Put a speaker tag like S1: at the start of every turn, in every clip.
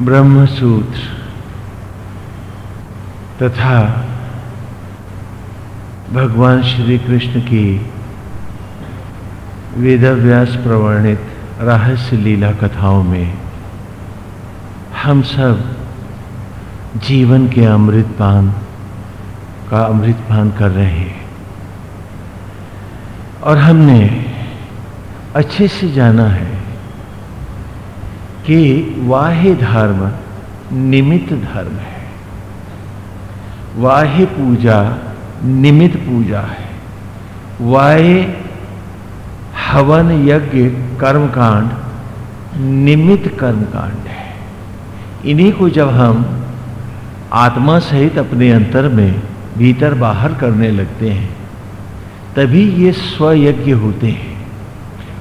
S1: ब्रह्मसूत्र तथा भगवान श्री कृष्ण की वेदव्यास प्रवर्णित रहस्य लीला कथाओं में हम सब जीवन के अमृतपान का अमृतपान कर रहे हैं। और हमने अच्छे से जाना है। कि वाह्य धर्म निमित्त धर्म है। वाह्य पूजा निमित्त पूजा है। वाह्य हवन यज्ञ कर्मकांड निमित्त कर्मकांड है। इन्हीं को जब हम आत्मा सहित अपने अंतर में भीतर बाहर करने लगते हैं, तभी ये स्वयज्ञ होते हैं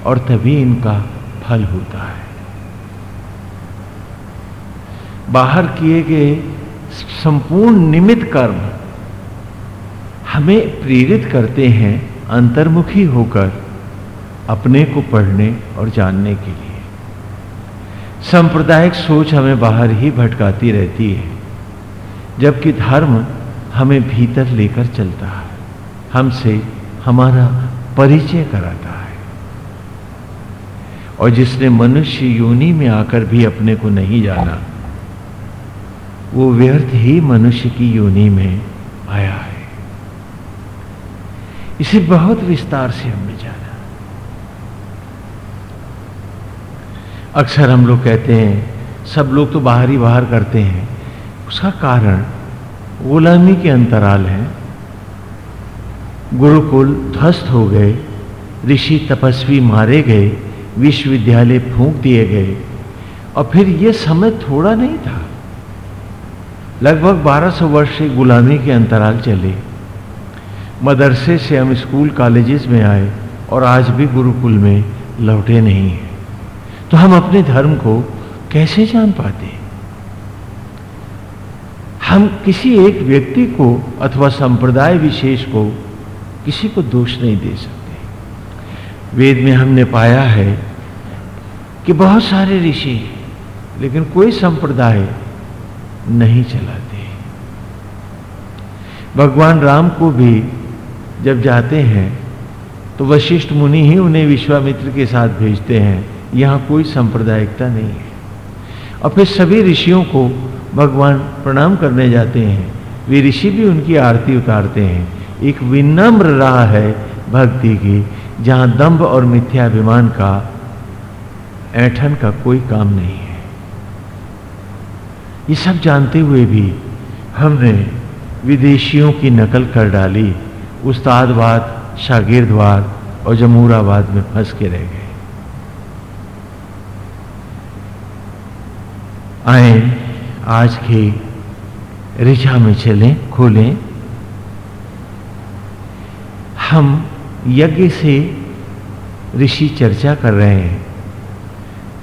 S1: और तभी इनका फल होता है। बाहर किए गए संपूर्ण निमित्त कर्म हमें प्रेरित करते हैं अंतर्मुखी होकर अपने को पढ़ने और जानने के लिए। सांप्रदायिक सोच हमें बाहर ही भटकाती रहती है, जबकि धर्म हमें भीतर लेकर चलता है, हमसे हमारा परिचय कराता है। और जिसने मनुष्य योनि में आकर भी अपने को नहीं जाना वो व्यर्थ ही मनुष्य की योनि में आया है। इसे बहुत विस्तार से हमने जाना। अक्सर हम लोग कहते हैं, सब लोग तो बाहर ही बाहर करते हैं। उसका कारण, गुलामी के अंतराल है। गुरुकुल ध्वस्त हो गए, ऋषि तपस्वी मारे गए, विश्वविद्यालय फूंक दिए गए, और फिर यह समय थोड़ा नहीं था। लगभग 1200 वर्ष से गुलामी के अंतराल चले। मदरसे से हम स्कूल कॉलेजेस में आए और आज भी गुरुकुल में लौटे नहीं हैं। तो हम अपने धर्म को कैसे जान पाते? हम किसी एक व्यक्ति को अथवा संप्रदाय विशेष को किसी को दोष नहीं दे सकते। वेद में हमने पाया है कि बहुत सारे ऋषि लेकिन कोई संप्रदाय नहीं चलाते। भगवान राम को भी जब जाते हैं तो वशिष्ठ मुनि ही उन्हें विश्वामित्र के साथ भेजते हैं। यहाँ कोई सांप्रदायिकता नहीं है। और फिर सभी ऋषियों को भगवान प्रणाम करने जाते हैं। वे ऋषि भी उनकी आरती उतारते हैं। एक विनम्र राह है भक्ति की, जहाँ दंभ और मिथ्याभिमान का ऐठन का कोई काम नहीं है। ये सब जानते हुए भी हमने विदेशियों की नकल कर डाली। उस्तादवाद, शागिर्दवाद और जमूराबाद में फंस के रह गए। आए, आज की ऋचा में चलें, खोलें। हम यज्ञ से ऋषि चर्चा कर रहे हैं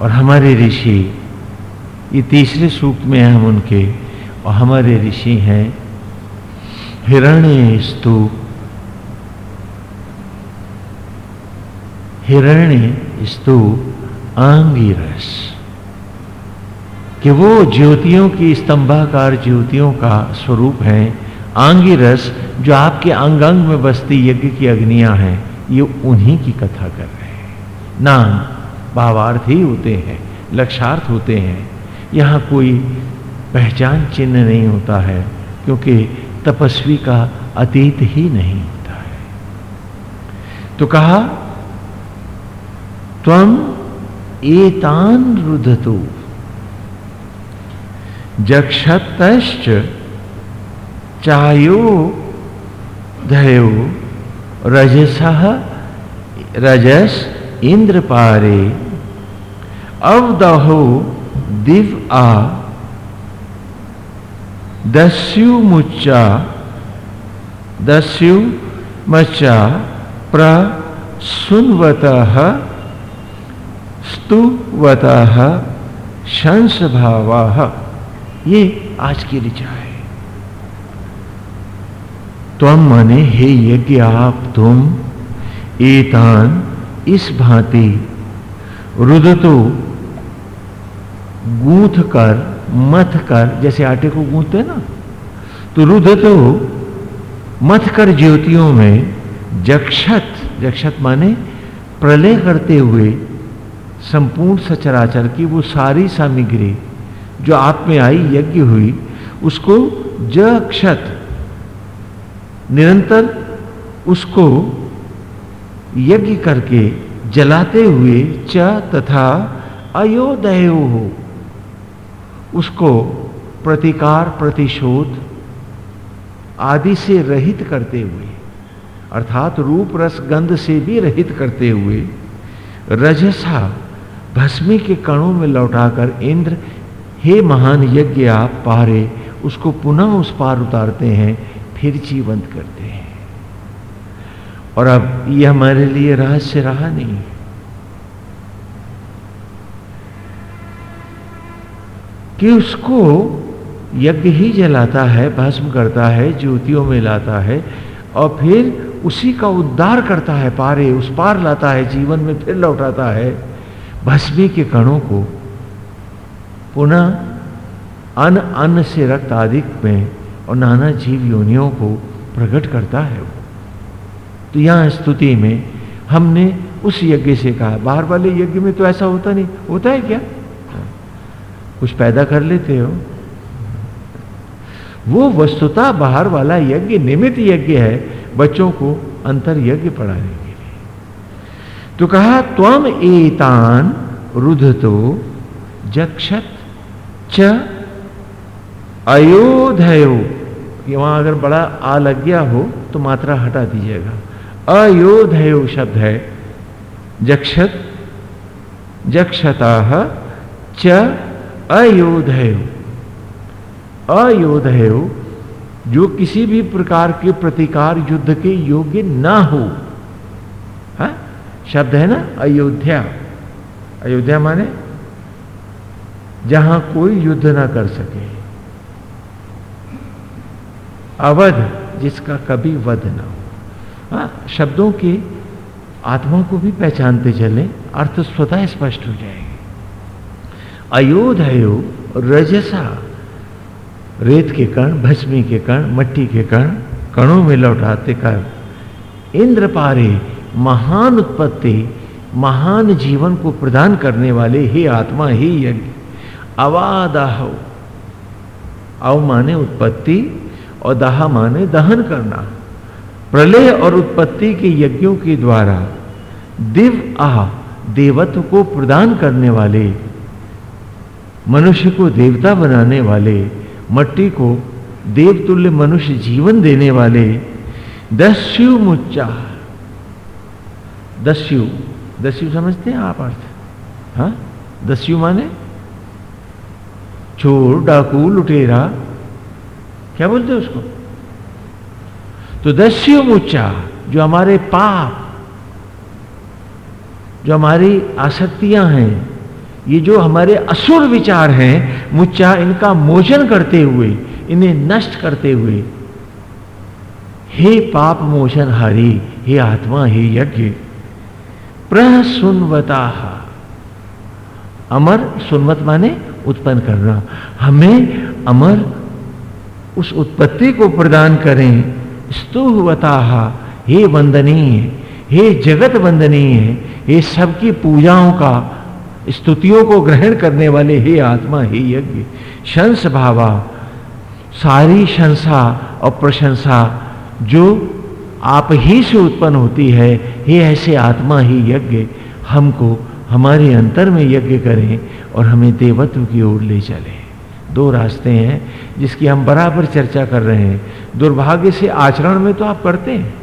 S1: और हमारे ऋषि ये तीसरे सूक्त में हम उनके, और हमारे ऋषि हैं। हिरण्य स्तु हिरण्य स्तु आंगिरस। कि वो ज्योतियों की स्तंभाकार ज्योतियों का स्वरूप है। आंगी रस जो आपके अंग अंग में बसती यज्ञ की अग्नियाँ हैं, ये उन्हीं की कथा कर रहे हैं। नाम भावार्थ ही होते हैं, लक्षार्थ होते हैं। यहाँ कोई पहचान चिन्ह नहीं होता है, क्योंकि तपस्वी का अतीत ही नहीं होता है। तो कहा तम एतान रुदतु जक्षतश्च चायो धयो रजस रजस इंद्र पारे अवदहो दिव आ, दस्यु मुच्चा, दस्यु मच्चा प्रसुन्वत स्तुवत शंस भावा ये आज की ऋचा है। तुम मने हे यज्ञ आप तुम, एतान इस भांति रुदतो गूंथ कर, मथ कर, जैसे आटे को गूंथते ना तो रुद्र तो मथ कर ज्योतियों में जक्षत जक्षत माने प्रलय करते हुए संपूर्ण सचराचर की वो सारी सामग्री जो आप में आई, यज्ञ हुई, उसको जक्षत, निरंतर उसको यज्ञ करके जलाते हुए च तथा अयोदय हो। उसको प्रतिकार, प्रतिशोध आदि से रहित करते हुए, अर्थात रूप, रस, गंध से भी रहित करते हुए, रजसा भस्मी के कणों में लौटाकर इंद्र, हे महान यज्ञ आप पारे, उसको पुनः उस पार उतारते हैं, फिर जीवंत करते हैं। और अब यह हमारे लिए रहस्य रहा नहीं। कि उसको यज्ञ ही जलाता है, भस्म करता है, ज्योतियों में लाता है और फिर उसी का उद्धार करता है, पारे उस पार लाता है, जीवन में फिर लौटाता है, भस्मी के कणों को पुनः अन्न अन्न से रक्त आदि में और नाना जीव योनियों को प्रकट करता है वो। तो यहाँ स्तुति में हमने उस यज्ञ से कहा, बाहर वाले यज्ञ में तो ऐसा होता नहीं, होता है क्या? कुछ पैदा कर लेते हो। वो वस्तुता बाहर वाला यज्ञ निमित यज्ञ है, बच्चों को अंतर यज्ञ पढ़ाने के लिए। तो कहा, त्वम एतान रुधतो जक्षत च अयोधयो। वहाँ अगर बड़ा आ लग गया हो तो मात्रा हटा दीजिएगा। अयोधयो शब्द है, जक्षत, जक्षता च अयोधयो। अयोधयो, जो किसी भी प्रकार के प्रतिकार युद्ध के योग्य ना हो। हा? शब्द है ना? अयोध्या। अयोध्या माने जहाँ कोई युद्ध ना कर सके। अवध, जिसका कभी वध ना हो। हा? शब्दों के आत्मा को भी पहचानते चले, अर्थ स्वतः स्पष्ट हो जाएँगे। अयोधयो रजसा। रेत के कण, भस्मी के कण, मट्टी के कण, कणों में लौटाते कर इंद्र पारे महान उत्पत्ति, महान जीवन को प्रदान करने वाले ही आत्मा, ही यज्ञ। अवादाह। अव माने उत्पत्ति और दाह माने दहन करना। प्रलय और उत्पत्ति के यज्ञों के द्वारा दिव आह देवत्व को प्रदान करने वाले मनुष्य को देवता बनाने वाले, मट्टी को देवतुल्य मनुष्य जीवन देने वाले, दस्यु मुच्चा। दस्यु दस्यु समझते हैं आप अर्थ? हा? दस्यु माने? चोर डाकू, लुटेरा। क्या बोलते हैं उसको? तो दस्यु मुच्चा, जो हमारे पाप, जो हमारी आसक्तियाँ हैं ये जो हमारे असुर विचार हैं मुच्चा इनका मोचन करते हुए, इन्हें नष्ट करते हुए। हे पाप मोचन हरि, हे आत्मा, हे यज्ञ। प्रसुनवता। अमर सुनवत माने उत्पन्न करना। हमें अमर उस उत्पत्ति को प्रदान करें। स्तुवता हे वंदनीय, हे जगत वंदनीय, हे सबकी पूजाओं का स्तुतियों को ग्रहण करने वाले हे आत्मा, हे यज्ञ। शंस भावा सारी शंसा और प्रशंसा जो आप ही से उत्पन्न होती है, हे ऐसे आत्मा, ही यज्ञ, हमको, हमारे अंतर में यज्ञ करें और हमें देवत्व की ओर ले चले। दो रास्ते हैं जिसकी हम बराबर चर्चा कर रहे हैं। दुर्भाग्य से आचरण में तो आप करते हैं।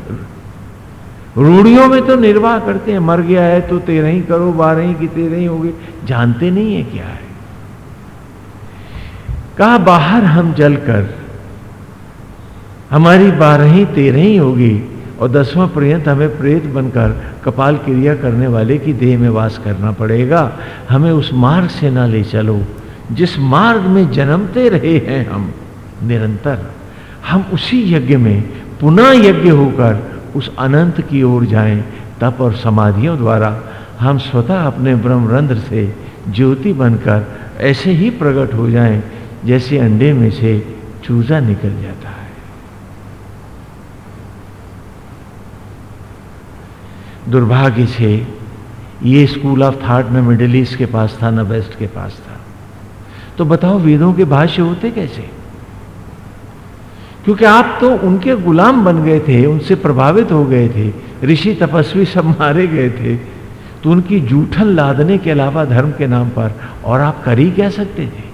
S1: रूढ़ियों में तो निर्वाह करते हैं, मर गया है तो तेरह ही करो, बारह ही की तेरह ही होगी। जानते नहीं है क्या है? कहा, बाहर हम जलकर, हमारी बारह ही तेरह ही होगी और दसवां पर्यंत हमें प्रेत बनकर कपाल क्रिया करने वाले की देह में वास करना पड़ेगा। हमें उस मार्ग से ना ले चलो, जिस मार्ग में जन्मते रहे हैं हम, निरंतर। हम उसी यज्ञ में पुनः यज्ञ होकर उस अनंत की ओर जाएँ, तप और समाधियों द्वारा हम स्वतः अपने ब्रह्मरंध्र से ज्योति बनकर ऐसे ही प्रकट हो जाएँ, जैसे अंडे में से चूजा निकल जाता है। दुर्भाग्य से ये स्कूल ऑफ़ थॉट न मिडिल ईस्ट के पास था, न वेस्ट के पास था। तो बताओ वेदों के भाष्य होते कैसे? क्योंकि आप तो उनके गुलाम बन गए थे, उनसे प्रभावित हो गए थे, ऋषि तपस्वी सब मारे गए थे। तो उनकी जूठन लादने के अलावा धर्म के नाम पर और आप कर ही क्या सकते थे?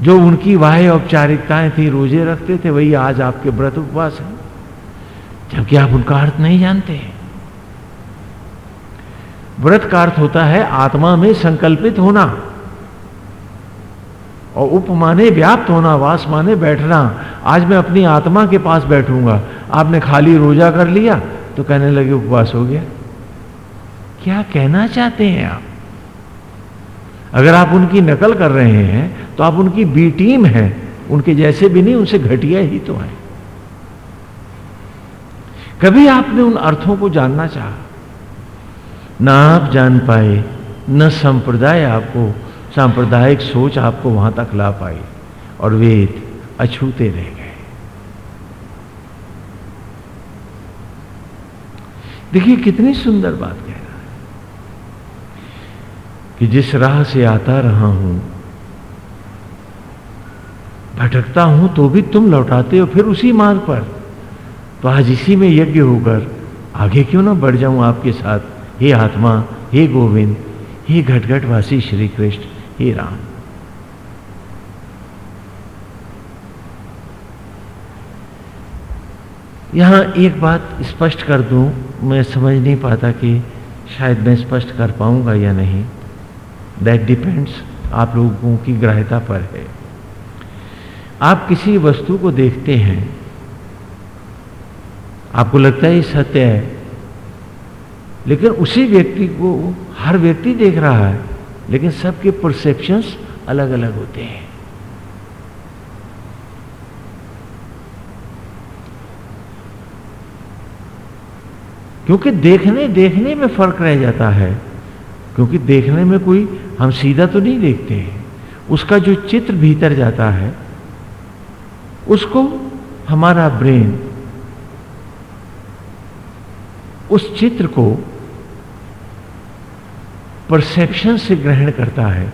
S1: जो उनकी वाह्य औपचारिकताएँ थी, रोज़े रखते थे, वही आज आपके व्रत उपवास हैं। जबकि आप उनका अर्थ नहीं जानते व्रत का अर्थ होता है आत्मा में संकल्पित होना। और उप माने व्याप्त होना वास माने बैठना। आज मैं अपनी आत्मा के पास बैठूँगा। आपने खाली रोजा कर लिया तो कहने लगे, उपवास हो गया। क्या कहना चाहते हैं आप? अगर आप उनकी नकल कर रहे हैं तो आप उनकी बी टीम है। उनके जैसे भी नहीं, उनसे घटिया ही तो है। कभी आपने उन अर्थों को जानना चाहा? ना आप जान पाए, न संप्रदाय आपको, सांप्रदायिक सोच आपको वहाँ तक ला पाई और वेद अछूते रह गए। देखिए, कितनी सुंदर बात कह रहा है कि जिस राह से आता रहा हूँ, भटकता हूँ तो भी तुम लौटाते हो फिर उसी मार्ग पर। तो आज इसी में यज्ञ होकर आगे क्यों ना बढ़ जाऊँ आपके साथ? हे आत्मा, हे गोविंद, हे घटघटवासी श्री कृष्ण हे राम। यहाँ एक बात स्पष्ट कर दूँ, मैं समझ नहीं पाता कि शायद मैं स्पष्ट कर पाऊँगा या नहीं। दैट डिपेंड्स आप लोगों की ग्राह्यता पर है। आप किसी वस्तु को देखते हैं, आपको लगता है ये सत्य है लेकिन उसी व्यक्ति को हर व्यक्ति देख रहा है, लेकिन सबके परसेप्शंस अलग अलग होते हैं। क्योंकि देखने देखने में फ़र्क रह जाता है, क्योंकि देखने में कोई हम सीधा तो नहीं देखते हैं। उसका जो चित्र भीतर जाता है, उसको हमारा ब्रेन, उस चित्र को परसेप्शन से ग्रहण करता है।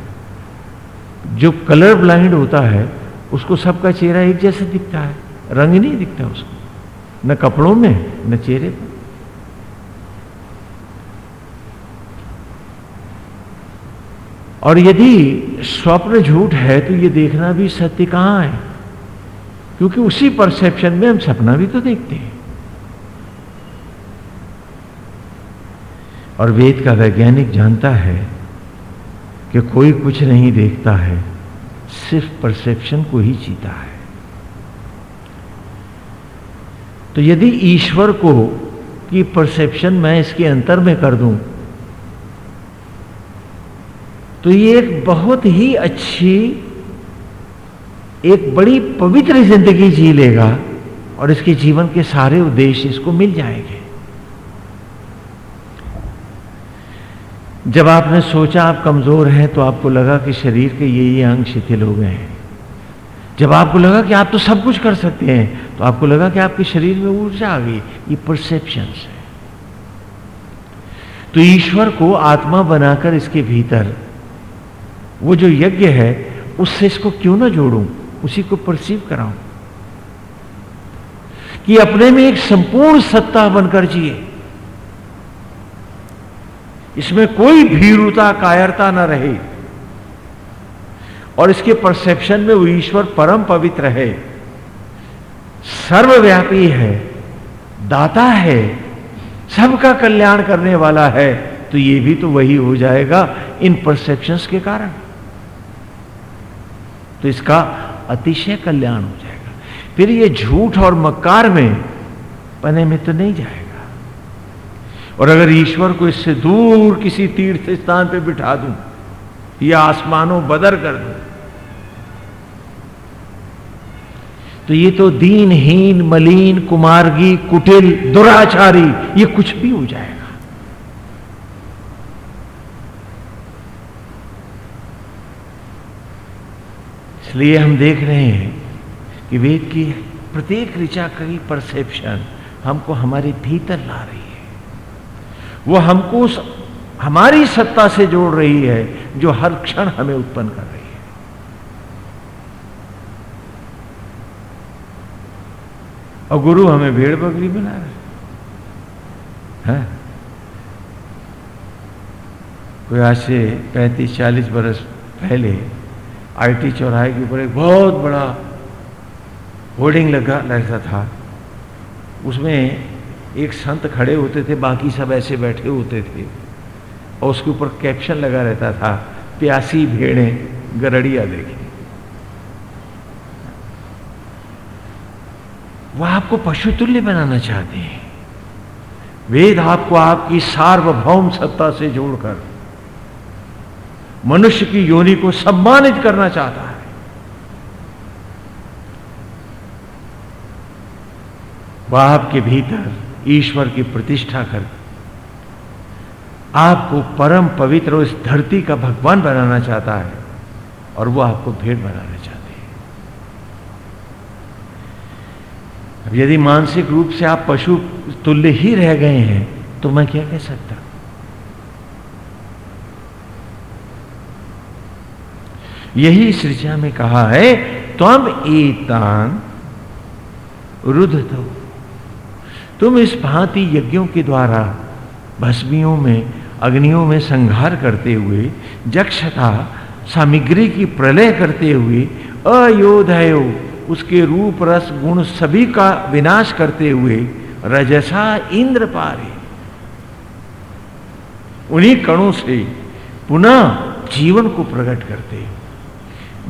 S1: जो कलर ब्लाइंड होता है, उसको सबका चेहरा एक जैसा दिखता है। रंग नहीं दिखता उसको। न कपड़ों में, न चेहरे पर। और यदि स्वप्न झूठ है तो ये देखना भी सत्य कहाँ है? क्योंकि उसी परसेप्शन में हम सपना भी तो देखते हैं। और वेद का वैज्ञानिक जानता है कि कोई कुछ नहीं देखता है, सिर्फ़ परसेप्शन को ही जीता है। तो यदि ईश्वर को की परसेप्शन मैं इसके अंतर में कर दूँ तो ये एक बहुत ही अच्छी, एक बड़ी पवित्र ज़िंदगी जी लेगा और इसके जीवन के सारे उद्देश्य इसको मिल जाएँगे। जब आपने सोचा आप कमज़ोर हैं तो आपको लगा कि शरीर के ये ये अंग शिथिल हो गए हैं। जब आपको लगा कि आप तो सब कुछ कर सकते हैं तो आपको लगा कि आपके शरीर में ऊर्जा आ गई। ये परसेप्शन है। तो ईश्वर को आत्मा बनाकर इसके भीतर, वो जो यज्ञ है, उससे इसको क्यों ना जोड़ूं? उसी को परसीव कराऊं। कि अपने में एक संपूर्ण सत्ता बनकर जिए। इसमें कोई भीरुता, कायरता न रहे। और इसके परसेप्शन में वो ईश्वर परम पवित्र है। सर्वव्यापी है, दाता है, सबका कल्याण करने वाला है। तो ये भी तो वही हो जाएगा इन परसेप्शंस के कारण। तो इसका अतिशय कल्याण हो जाएगा। फिर ये झूठ और मक्कार में पने में तो नहीं जाएगा। और अगर ईश्वर को इससे दूर किसी तीर्थ स्थान पे बिठा दूँ, या आसमानों बदर कर दूँ तो ये तो दीनहीन, मलिन, कुमारगी, कुटिल, दुराचारी, ये कुछ भी हो जाएगा। इसलिए हम देख रहे हैं कि वेद की प्रत्येक ऋचा की परसेप्शन हमको हमारे भीतर ला रही है। वो हमको उस, हमारी सत्ता से जोड़ रही है, जो हर क्षण हमें उत्पन्न कर रही है। और गुरु हमें भेड़ बकरी बना रहे हैं। कोई आज से पैंतीस, चालीस बरस पहले आईटी चौराहे के ऊपर एक बहुत बड़ा होर्डिंग लगा, लगता था। उसमें एक संत खड़े होते थे, बाकी सब ऐसे बैठे होते थे। और उसके ऊपर कैप्शन लगा रहता था, प्यासी भेड़े, गरड़िया देखी। वह आपको पशु तुल्य बनाना चाहते हैं। वेद आपको आपकी सार्वभौम सत्ता से जोड़कर, मनुष्य की योनि को सम्मानित करना चाहता है। वह आपके भीतर ईश्वर की प्रतिष्ठा कर। आपको परम पवित्र इस धरती का भगवान बनाना चाहता है और वो आपको भेड़ बनाना चाहते हैं। अब यदि मानसिक रूप से आप पशु तुल्य ही रह गए हैं तो मैं क्या कह सकता? यही सृजा में कहा है तम एतान रुद्ध। तो तुम इस भांति यज्ञों के द्वारा भस्मियों में, अग्नियों में संहार करते हुए, जक्षता, सामग्री की प्रलय करते हुए अयोध्य उसके रूप, रस, गुण सभी का विनाश करते हुए, रजसा इंद्र पारे। उन्हीं कणों से पुनः जीवन को प्रकट करते।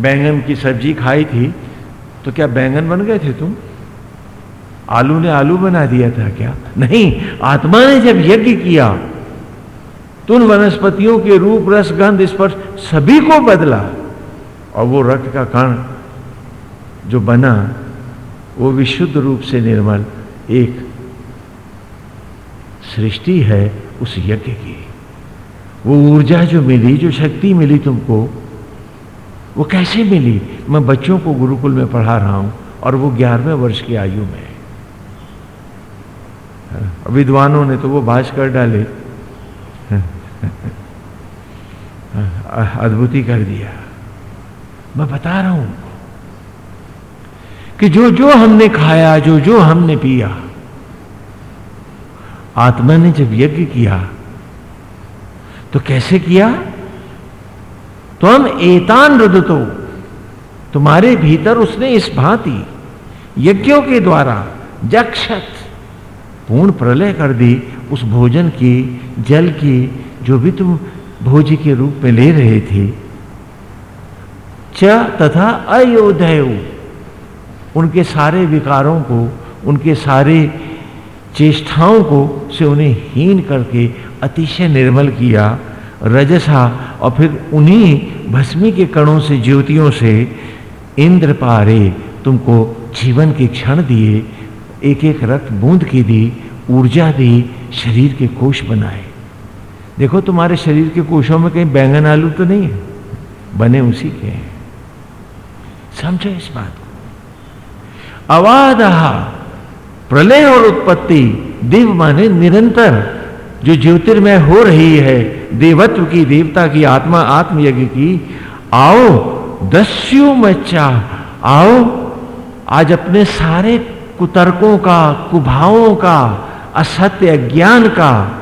S1: बैंगन की सब्ज़ी खाई थी तो क्या बैंगन बन गए थे तुम? आलू ने आलू बना दिया था क्या? नहीं, आत्मा ने जब यज्ञ किया तो उन वनस्पतियों के रूप, रस, गंध, स्पर्श सभी को बदला। और वो रक्त का कण जो बना, वो विशुद्ध रूप से निर्मल एक सृष्टि है उस यज्ञ की। वो ऊर्जा जो मिली, जो शक्ति मिली तुमको, वो कैसे मिली? मैं बच्चों को गुरुकुल में पढ़ा रहा हूँ और वो ग्यारहवें वर्ष की आयु में। विद्वानों ने तो वो भाष कर डाले। अद्भुति कर दिया। मैं बता रहा हूँ कि जो जो हमने खाया, जो जो हमने पिया, आत्मा ने जब यज्ञ किया तो कैसे किया? तो हम एतान रुदतो, तुम्हारे भीतर उसने इस भांति यज्ञों के द्वारा जक्षत पूर्ण प्रलय कर दी उस भोजन की, जल की, जो भी तुम भोजी के रूप में ले रहे थे। च तथा अयोध्य उनके सारे विकारों को, उनके सारे चेष्टाओं को से उन्हें हीन करके अतिशय निर्मल किया। रजसा और फिर उन्हीं भस्मी के कणों से, ज्योतियों से, इंद्र पारे तुमको जीवन के क्षण दिए। एक एक रक्त बूंद की दी ऊर्जा दी शरीर के कोष बनाए। देखो, तुम्हारे शरीर के कोषों में कहीं बैंगन आलू तो नहीं है? बने उसी के हैं। समझो इस बात को। अवाद प्रलय और उत्पत्ति, देव माने निरंतर, जो ज्योतिर्मय हो रही है, देवत्व की, देवता की, आत्मा, आत्मयज्ञ की, आओ दस्यु मच्चा आओ, आज अपने सारे कुतर्कों का, कुभावों का, असत्य ज्ञान का,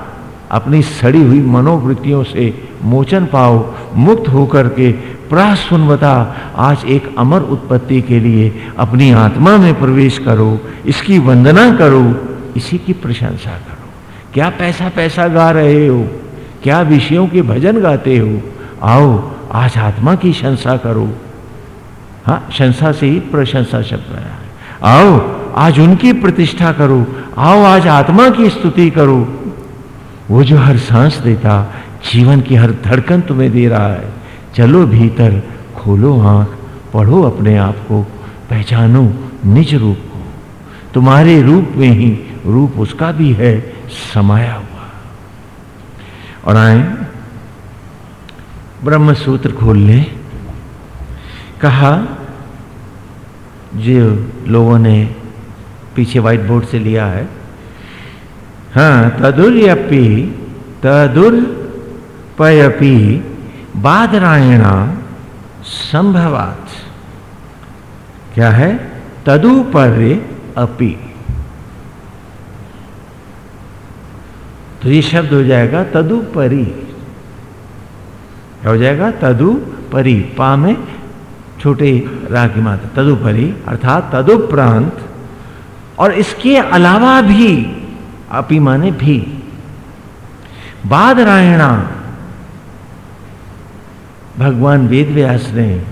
S1: अपनी सड़ी हुई मनोवृत्तियों से मोचन पाओ मुक्त होकर के प्रासुन्वता, आज एक अमर उत्पत्ति के लिए अपनी आत्मा में प्रवेश करो, इसकी वंदना करो, इसी की प्रशंसा करो। क्या पैसा पैसा गा रहे हो? क्या विषयों के भजन गाते हो? आओ, आज आत्मा की शंसा करो। हाँ शंसा से ही प्रशंसा शब्द आया आओ आज उनकी प्रतिष्ठा करो, आओ आज आत्मा की स्तुति करो। वो जो हर सांस देता, जीवन की हर धड़कन तुम्हें दे रहा है। चलो भीतर, खोलो आँख, पढ़ो अपने आप को, पहचानो निज रूप को। तुम्हारे रूप में ही रूप उसका भी है, समाया हुआ। और आए ब्रह्म सूत्र खोल ले। कहा जो लोगों ने पीछे व्हाइट बोर्ड से लिया है। हाँ तदुर्यपि, तदुर्पयपि बादरायणा संभवात। क्या है? तदुपर्य अपि। तो ये शब्द हो जाएगा तदुपरि। क्या हो जाएगा? तदुपरि। पा में छोटे रा की मात्रा, तदुपरि, अर्थात तदुपरांत और इसके अलावा भी अपी माने भी। बाद रायणा, भगवान वेद व्यास ने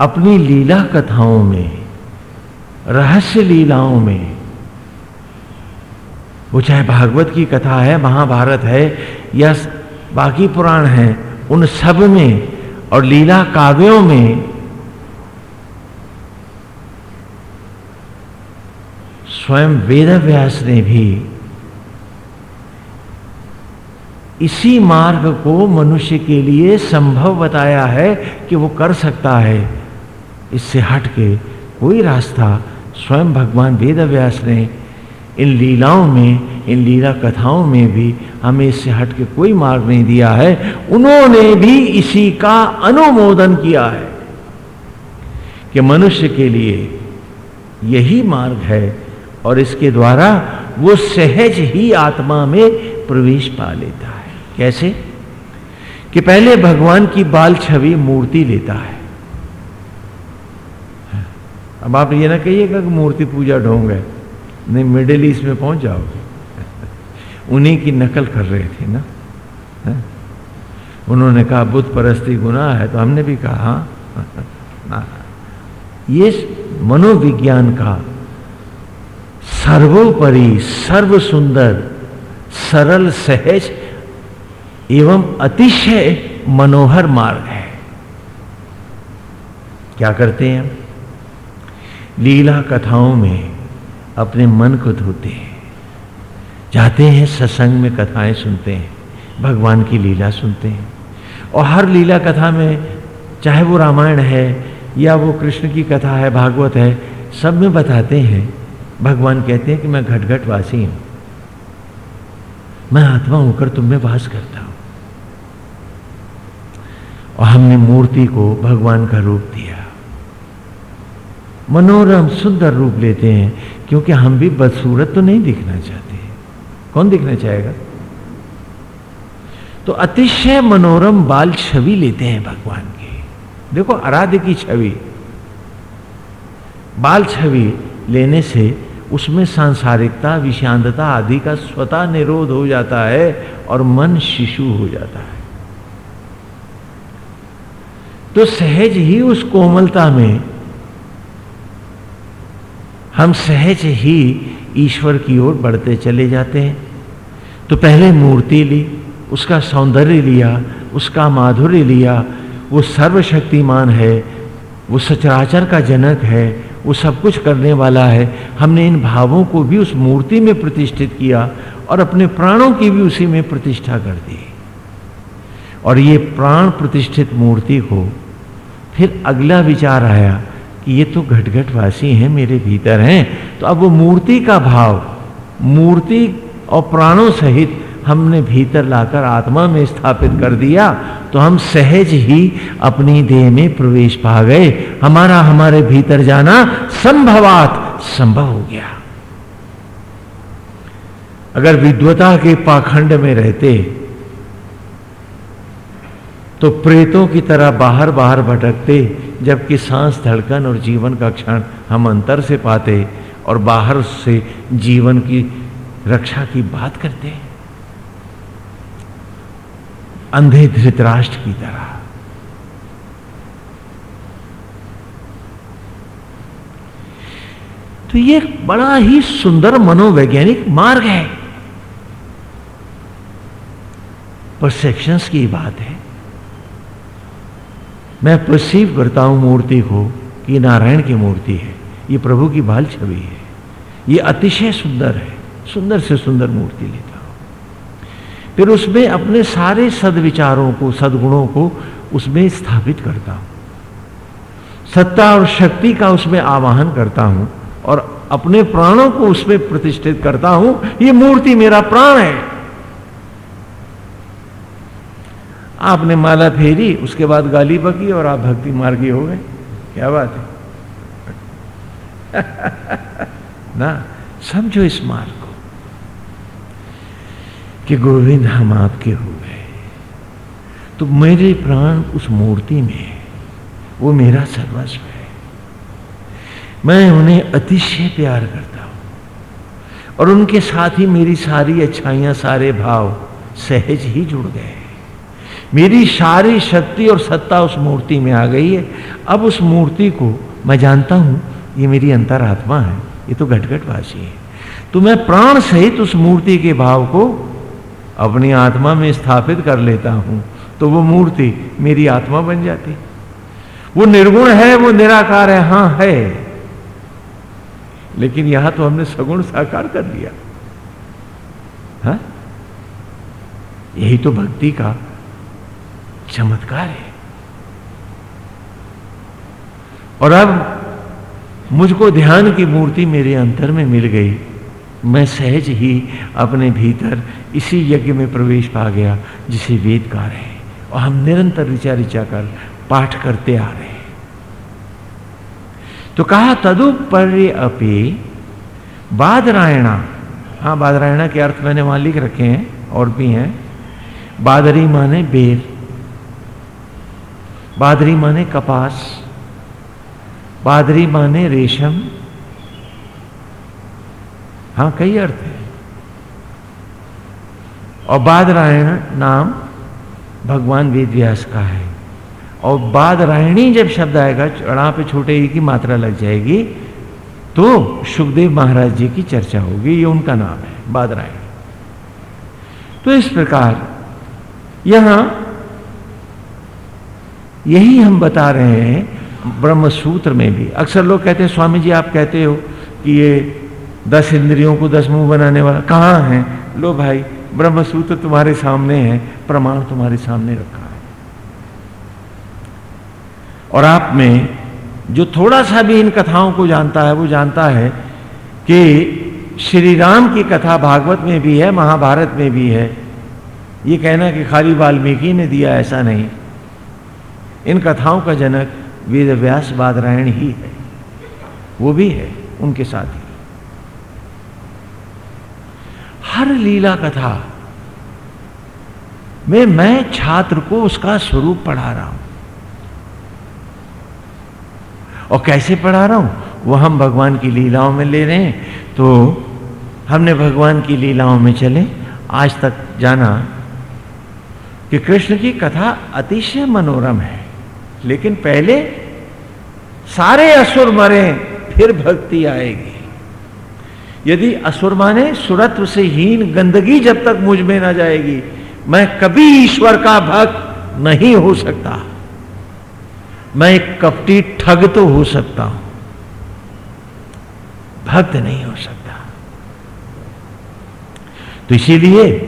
S1: अपनी लीला कथाओं में, रहस्य लीलाओं में, वो चाहे भागवत की कथा है, महाभारत है, या बाकी पुराण है, उन सब में और लीला काव्यों में स्वयं वेद व्यास ने भी इसी मार्ग को मनुष्य के लिए संभव बताया है कि वो कर सकता है। इससे हट के कोई रास्ता स्वयं भगवान वेद व्यास ने इन लीलाओं में, इन लीला कथाओं में भी हमें इससे हट के कोई मार्ग नहीं दिया है। उन्होंने भी इसी का अनुमोदन किया है कि मनुष्य के लिए यही मार्ग है और इसके द्वारा वो सहज ही आत्मा में प्रवेश पा लेता है। कैसे? कि पहले भगवान की बाल छवि मूर्ति लेता है। अब आप ये ना कहिएगा कि मूर्ति पूजा ढोंग है। नहीं, मिडिल ईस्ट में पहुँच जाओगे। उन्हीं की नकल कर रहे थे ना? उन्होंने कहा, बुद्ध परस्ती गुनाह है। तो हमने भी कहा हाँ। ये मनोविज्ञान का सर्वोपरि सर्व सुंदर सरल, सहज एवं अतिशय मनोहर मार्ग है। क्या करते हैं लीला कथाओं में अपने मन को धोते हैं। जाते हैं, सत्संग में कथाएँ सुनते हैं, भगवान की लीला सुनते हैं। और हर लीला कथा में, चाहे वो रामायण है या वो कृष्ण की कथा है, भागवत है, सब में बताते हैं भगवान कहते हैं कि मैं घट घट वासी हूँ। मैं आत्मा होकर तुम में वास करता हूँ। और हमने मूर्ति को भगवान का रूप दिया। मनोरम, सुंदर रूप लेते हैं, क्योंकि हम भी बदसूरत तो नहीं दिखना चाहते। कौन दिखना चाहेगा? तो अतिशय मनोरम बाल छवि लेते हैं भगवान की। देखो, आराध्य की छवि। बाल छवि लेने से उसमें सांसारिकता, विषांतता आदि का स्वतः निरोध हो जाता है और मन शिशु हो जाता है। तो सहज ही उस कोमलता में हम सहज ही ईश्वर की ओर बढ़ते चले जाते हैं। तो पहले मूर्ति ली, उसका सौंदर्य लिया, उसका माधुर्य लिया, वो सर्वशक्तिमान है, वो सचराचर का जनक है वो सब कुछ करने वाला है। हमने इन भावों को भी उस मूर्ति में प्रतिष्ठित किया और अपने प्राणों की भी उसी में प्रतिष्ठा कर दी। और ये प्राण प्रतिष्ठित मूर्ति को फिर अगला विचार आया कि ये तो घटघटवासी हैं, मेरे भीतर हैं। तो अब वो मूर्ति का भाव, मूर्ति और प्राणों सहित हमने भीतर लाकर आत्मा में स्थापित कर दिया तो हम सहज ही अपनी देह में प्रवेश पा गए। हमारा हमारे भीतर जाना संभवात संभव हो गया। अगर विद्वता के पाखंड में रहते तो प्रेतों की तरह बाहर बाहर भटकते, जबकि सांस, धड़कन और जीवन का क्षण हम अंतर से पाते और बाहर से जीवन की रक्षा की बात करते। अंधे धृतराष्ट्र की तरह। तो ये बड़ा ही सुंदर मनोवैज्ञानिक मार्ग है। परसेप्शंस की बात है। मैं परसीव करता हूँ मूर्ति को कि नारायण की मूर्ति है, ये प्रभु की बाल छवि है। ये अतिशय सुंदर है, सुंदर से सुंदर मूर्ति लेता फिर उसमें अपने सारे सदविचारों को, सदगुणों को उसमें स्थापित करता हूँ। सत्ता और शक्ति का उसमें आवाहन करता हूँ और अपने प्राणों को उसमें प्रतिष्ठित करता हूँ। ये मूर्ति मेरा प्राण है। आपने माला फेरी, उसके बाद गाली बकी और आप भक्ति मार्गी हो गए। क्या बात है? ना, समझो इस मार्ग को गोविंद हम आपके हो गए। तो मेरे प्राण उस मूर्ति में है। वो मेरा सर्वस्व है। मैं उन्हें अतिशय प्यार करता हूँ। और उनके साथ ही मेरी सारी अच्छाइयाँ, सारे भाव सहज ही जुड़ गए मेरी सारी शक्ति और सत्ता उस मूर्ति में आ गई है। अब उस मूर्ति को मैं जानता हूँ, ये मेरी अंतरात्मा है। ये तो घटघटवासी है। तो मैं प्राण सहित उस मूर्ति के भाव को अपनी आत्मा में स्थापित कर लेता हूँ तो वो मूर्ति मेरी आत्मा बन जाती। वो निर्गुण है, वो निराकार है, हाँ है। लेकिन यहाँ तो हमने सगुण साकार कर दिया हा? यही तो भक्ति का चमत्कार है। और अब मुझको ध्यान की मूर्ति मेरे अंतर में मिल गई। मैं सहज ही अपने भीतर इसी यज्ञ में प्रवेश पा गया, जिसे वेद कार है, और हम निरंतर ऋचा ऋचा कर पाठ करते आ रहे हैं। तो कहा तदुपर्य अपे बादरायणा हाँ बादरायणा के अर्थ मैंने वहाँ लिख रखे हैं, और भी हैं। बादरी माने बेर, बादरी माने कपास, बादरी माने रेशम हाँ कई अर्थ है। और बादरायण नाम भगवान वेद व्यास का है। और बादरायणी जब शब्द आएगा चढ़ा पे छोटे ही की मात्रा लग जाएगी तो सुखदेव महाराज जी की चर्चा होगी, ये उनका नाम है, बादरायण। तो इस प्रकार यहाँ यही हम बता रहे हैं ब्रह्म सूत्र में भी। अक्सर लोग कहते हैं, स्वामी जी आप कहते हो कि ये दस इंद्रियों को दस मुँह बनाने वाला। कहाँ है? लो भाई ब्रह्म सूत्र तुम्हारे सामने है, प्रमाण तुम्हारे सामने रखा है। और आप में जो थोड़ा सा भी इन कथाओं को जानता है, वो जानता है कि श्री राम की कथा भागवत में भी है, महाभारत में भी है। ये कहना कि खाली वाल्मीकि ने दिया, ऐसा नहीं। इन कथाओं का जनक वेद व्यास बादरायण ही है। वो भी है, उनके साथ। ही हर लीला कथा में मैं छात्र को उसका स्वरूप पढ़ा रहा हूँ। और कैसे पढ़ा रहा हूँ? वो हम भगवान की लीलाओं में ले रहे हैं। तो हमने भगवान की लीलाओं में चले। आज तक जाना कि कृष्ण की कथा अतिशय मनोरम है। लेकिन पहले सारे असुर मरे, फिर भक्ति आएगी। यदि असुर माने सुरत्व से हीन गंदगी जब तक मुझमें ना जाएगी, मैं कभी ईश्वर का भक्त नहीं हो सकता। मैं एक कपटी ठग तो हो सकता हूँ। भक्त नहीं हो सकता। तो इसीलिए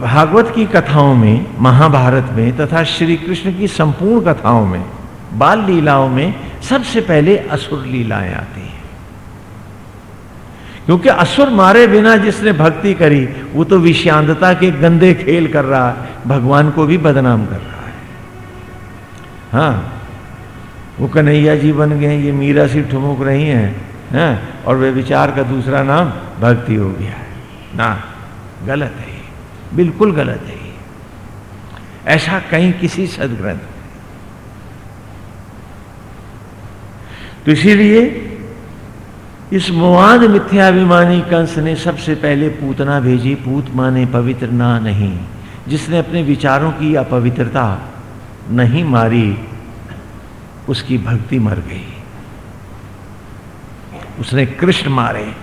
S1: भागवत की कथाओं में, महाभारत में तथा श्री कृष्ण की संपूर्ण कथाओं में, बाल लीलाओं में सबसे पहले असुर लीलाएँ आती हैं। क्योंकि असुर मारे बिना जिसने भक्ति करी, वो तो विषांतता के गंदे खेल कर रहा है। भगवान को भी बदनाम कर रहा है। हाँ वो कन्हैया जी बन गए, ये मीरा सी ठुमुक रही हैं हाँ? और वे विचार का दूसरा नाम भक्ति हो गया है। ना, गलत है बिल्कुल गलत है ऐसा कहीं किसी सदग्रंथ तो इसीलिए इस मुआद मिथ्याभिमानी कंस ने सबसे पहले पूतना भेजी, पूत माने पवित्र ना नहीं, जिसने अपने विचारों की अपवित्रता नहीं मारी, उसकी भक्ति मर गई। उसने कृष्ण मारे।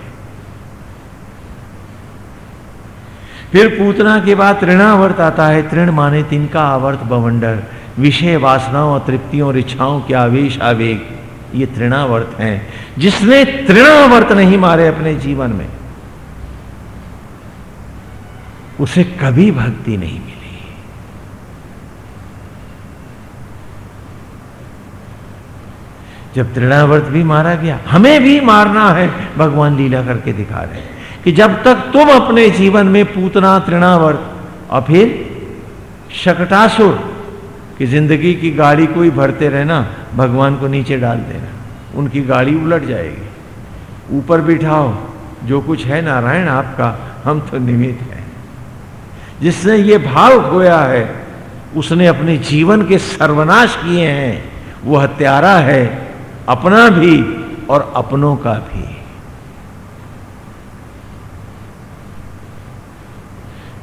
S1: फिर पूतना के बाद तृणावर्त आता है, तृण माने तिनका आवर्त बवंडर, विषय वासनाओं तृप्तियों और इच्छाओं के आवेश आवेग। ये तृणावर्त हैं, जिसने तृणावर्त नहीं मारे अपने जीवन में, उसे कभी भक्ति नहीं मिली। जब तृणावर्त भी मारा गया, हमें भी मारना है, भगवान लीला करके दिखा रहे हैं कि जब तक तुम अपने जीवन में पूतना तृणावर्त, और फिर शकटासुर की ज़िंदगी की गाड़ी को ही भरते रहना, भगवान को नीचे डाल देना। उनकी गाड़ी उलट जाएगी। ऊपर बिठाओ, जो कुछ है नारायण आपका, हम तो निमित हैं। जिसने ये भाव खोया है, उसने अपने जीवन के सर्वनाश किए हैं वो हत्यारा है, अपना भी और अपनों का भी।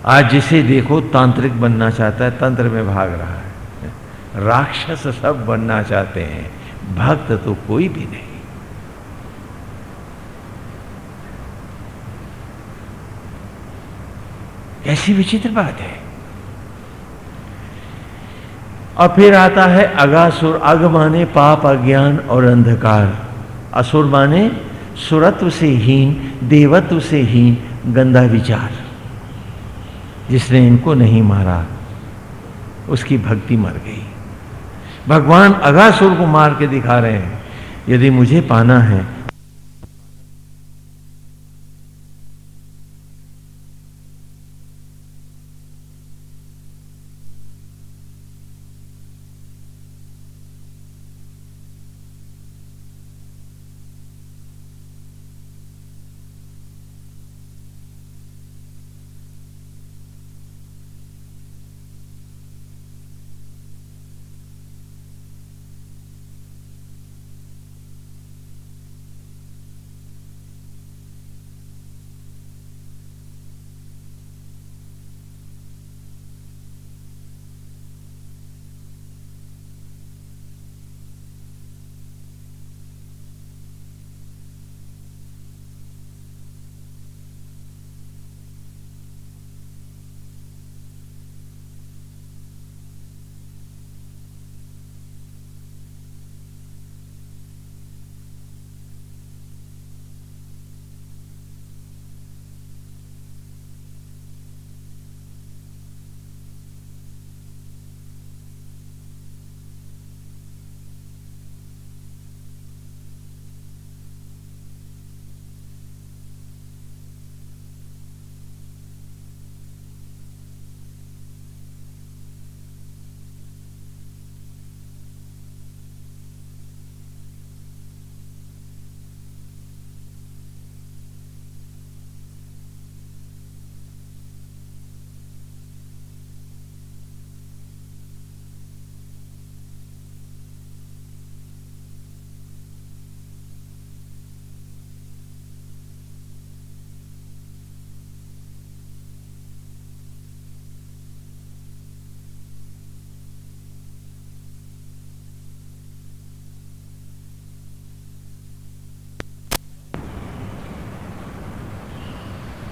S1: आज जिसे देखो, तांत्रिक बनना चाहता है, तंत्र में भाग रहा है। राक्षस सब बनना चाहते हैं, भक्त तो कोई भी नहीं। कैसी विचित्र बात है। और फिर आता है अगासुर अग माने पाप अज्ञान और अंधकार। असुर माने सुरत्व से हीन, देवत्व से हीन, गंदा विचार। जिसने इनको नहीं मारा, उसकी भक्ति मर गई। भगवान अगासुर को मार के दिखा रहे हैं यदि मुझे पाना है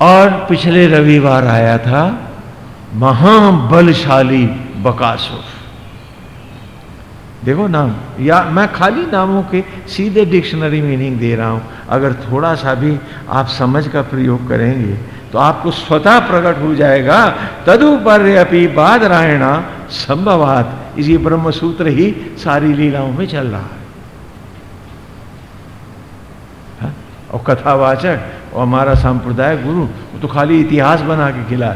S1: और पिछले रविवार आया था, महाबलशाली बकासुर। देखो नाम, या मैं खाली नामों के सीधे डिक्शनरी मीनिंग दे रहा हूँ। अगर थोड़ा सा भी आप समझ का प्रयोग करेंगे तो आपको स्वतः प्रकट हो जाएगा तदुपर अपी बादरायणा संभवात। इसी ब्रह्म सूत्र ही सारी लीलाओं में चल रहा है। हाँ? और कथावाचक और हमारा संप्रदाय गुरु, वो तो खाली इतिहास बना के खिला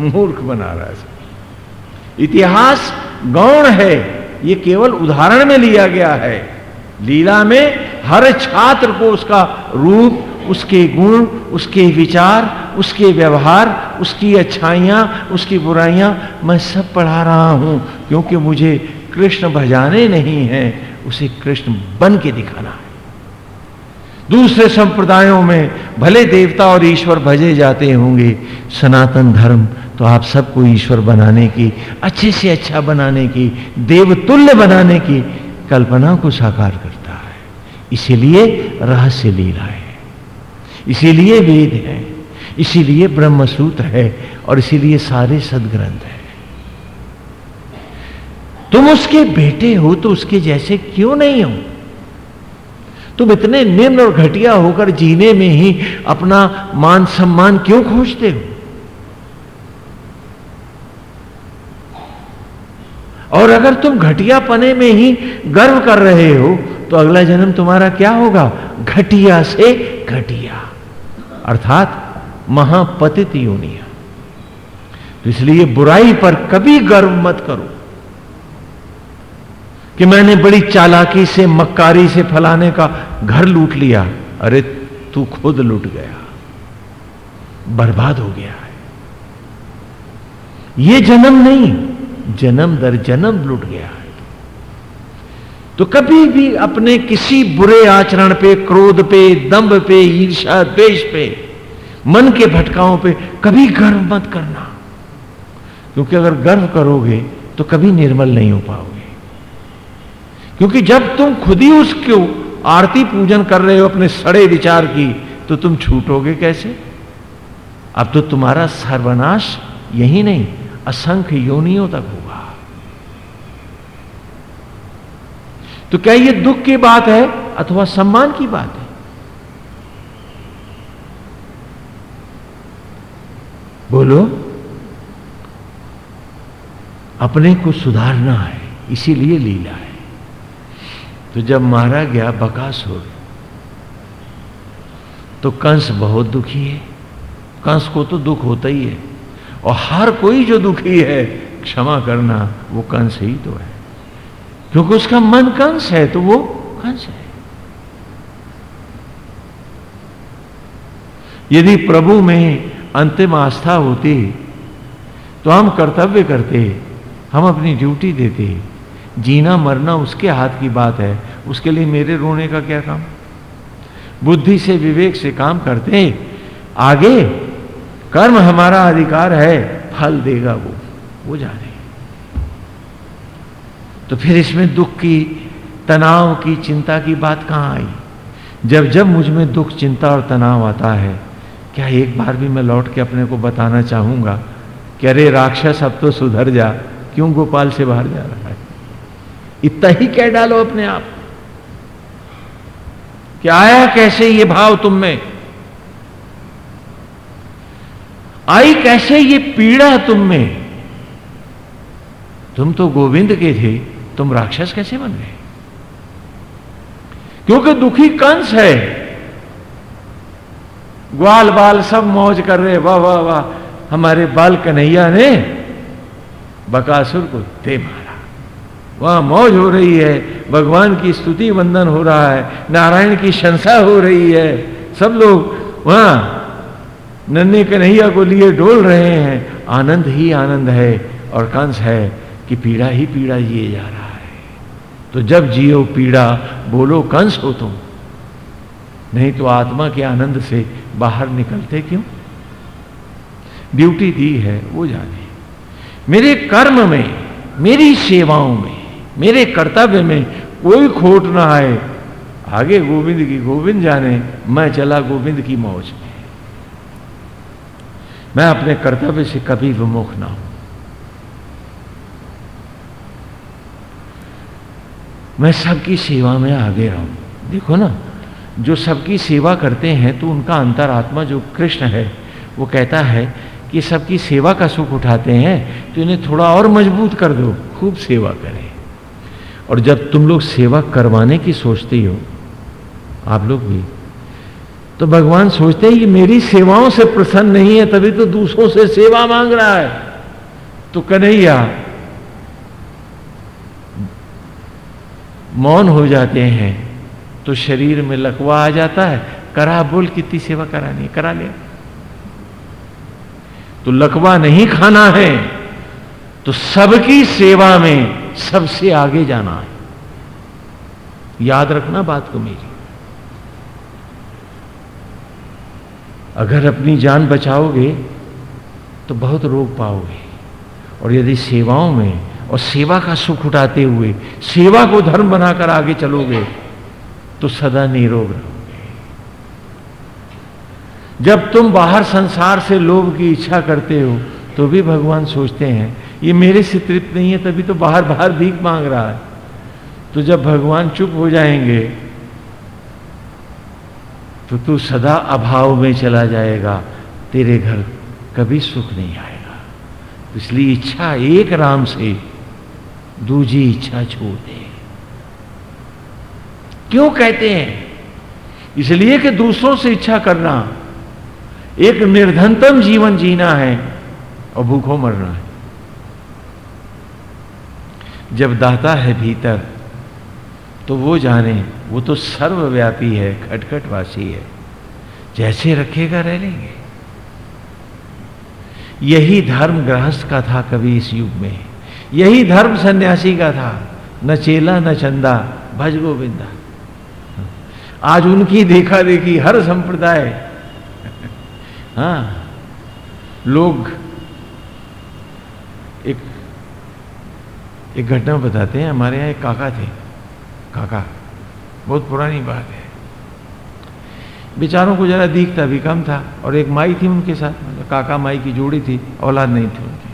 S1: मूर्ख बना रहा है इतिहास गौण है, ये केवल उदाहरण में लिया गया है। लीला में हर छात्र को उसका रूप, उसके गुण, उसके विचार, उसके व्यवहार, उसकी अच्छाइयाँ, उसकी बुराइयाँ मैं सब पढ़ा रहा हूँ, क्योंकि मुझे कृष्ण भजाने नहीं है, उसे कृष्ण बन के दिखाना है। दूसरे संप्रदायों में भले देवता और ईश्वर भजे जाते होंगे, सनातन धर्म तो आप सबको ईश्वर बनाने की, अच्छे से अच्छा बनाने की, देवतुल्य बनाने की कल्पना को साकार करता है। इसीलिए रहस्य लीला है। इसीलिए वेद है। इसीलिए ब्रह्मसूत्र है और इसीलिए सारे सदग्रंथ है। तुम उसके बेटे हो तो उसके जैसे क्यों नहीं हो? तुम इतने निम्न और घटिया होकर जीने में ही अपना मान सम्मान क्यों खोजते हो? और अगर तुम घटिया पने में ही गर्व कर रहे हो तो अगला जन्म तुम्हारा क्या होगा? घटिया से घटिया। अर्थात महापतित योनिया। तो इसलिए बुराई पर कभी गर्व मत करो। कि मैंने बड़ी चालाकी से, मक्कारी से फलाने का घर लूट लिया। अरे, तू खुद लूट गया। बर्बाद हो गया है। यह जन्म नहीं, जन्म दर जन्म लूट गया है। तो कभी भी अपने किसी बुरे आचरण पे, क्रोध पे, दंभ पे ईर्षा द्वेष पे, मन के भटकाओं पे कभी गर्व मत करना। क्योंकि अगर गर्व करोगे तो कभी निर्मल नहीं हो पाओगे। क्योंकि जब तुम खुद ही उसको आरती पूजन कर रहे हो अपने सड़े विचार की तो तुम छूटोगे कैसे? अब तो तुम्हारा सर्वनाश यही नहीं, असंख्य योनियों तक होगा। तो क्या यह दुख की बात है अथवा सम्मान की बात है? बोलो, अपने को सुधारना है, इसीलिए लीला है। तो जब मारा गया बकासुर तो कंस बहुत दुखी है। कंस को तो दुख होता ही है। और हर कोई जो दुखी है, क्षमा करना वो कंस ही तो है। क्योंकि उसका मन कंस है तो वो कंस है। यदि प्रभु में अंतिम आस्था होती तो हम कर्तव्य करते, हम अपनी ड्यूटी देते। जीना मरना उसके हाथ की बात है, उसके लिए मेरे रोने का क्या काम? बुद्धि से विवेक से काम करते आगे, कर्म हमारा अधिकार है, फल देगा वो वो जाने। तो फिर इसमें दुख की, तनाव की, चिंता की बात कहाँ आई? जब जब मुझमें दुख, चिंता और तनाव आता है, क्या एक बार भी मैं लौट के अपने को बताना चाहूँगा कि अरे राक्षस, अब तो सुधर जा, क्यों गोपाल से बाहर जा रहा इतना ही कह डालो अपने आप। क्या आया कैसे ये भाव तुम में? आई कैसे ये पीड़ा तुम में? तुम तो गोविंद के थे, तुम राक्षस कैसे बन गए? क्योंकि दुखी कंस है। ग्वाल बाल सब मौज कर रहे वाह वाह वाह। हमारे बाल कन्हैया ने बकासुर को दे मारा। वहाँ मौज हो रही है, भगवान की स्तुति वंदन हो रहा है, नारायण की शंसा हो रही है। सब लोग वहाँ नन्हे कन्हैया को लिए डोल रहे हैं। आनंद ही आनंद है और कंस है कि पीड़ा ही पीड़ा जिए जा रहा है। तो जब जियो पीड़ा, बोलो कंस हो तुम। नहीं तो आत्मा के आनंद से बाहर निकलते क्यों? ड्यूटी दी है, वो जाने। मेरे कर्म में, मेरी सेवाओं में मेरे कर्तव्य में कोई खोट ना आए। आगे गोविंद की गोविंद जाने, मैं चला गोविंद की मौज में। मैं अपने कर्तव्य से कभी विमुख ना हूँ। मैं सबकी सेवा में आगे रहूँ। देखो ना, जो सबकी सेवा करते हैं तो उनका अंतरात्मा जो कृष्ण है, वो कहता है कि सबकी सेवा का सुख उठाते हैं तो इन्हें थोड़ा और मज़बूत कर दो, खूब सेवा करें। और जब तुम लोग सेवा करवाने की सोचती हो, आप लोग भी तो भगवान सोचते हैं कि मेरी सेवाओं से प्रसन्न नहीं है, तभी तो दूसरों से सेवा मांग रहा है। तो कन्हैया, मौन हो जाते हैं तो शरीर में लकवा आ जाता है, करा बोल कितनी सेवा करानी है, करा लिया। तो लकवा नहीं खाना है तो सबकी सेवा में सबसे आगे जाना है। याद रखना बात को मेरी। अगर अपनी जान बचाओगे तो बहुत रोक पाओगे। और यदि सेवाओं में और सेवा का सुख उठाते हुए, सेवा को धर्म बनाकर आगे चलोगे तो सदा निरोग रहोगे। जब तुम बाहर संसार से लोभ की इच्छा करते हो तो भी भगवान सोचते हैं ये मेरे से तृप्त नहीं है, तभी तो बाहर बाहर भीख मांग रहा है। तो जब भगवान चुप हो जाएँगे तो तू सदा अभाव में चला जाएगा, तेरे घर कभी सुख नहीं आएगा। तो इसलिए इच्छा एक राम से, दूजी इच्छा छोड़ दे। क्यों कहते हैं? इसलिए कि दूसरों से इच्छा करना एक निर्धनतम जीवन जीना है और भूखों मरना है। जब दाता है भीतर तो वो जाने, वो तो सर्वव्यापी है, खटखटवासी है। जैसे रखेगा रह लेंगे। यही धर्म गृहस्थ का था कभी इस युग में। यही धर्म सन्यासी का था। न चेला, न चंदा, भज गोविंदा। आज उनकी देखा देखी हर संप्रदाय। हाँ लोग एक घटना बताते हैं, हमारे यहाँ एक काका थे। काका, बहुत पुरानी बात है। बेचारों को जरा दिखता भी कम था और एक माई थी उनके साथ मतलब काका माई की जोड़ी थी, औलाद नहीं थी उनकी।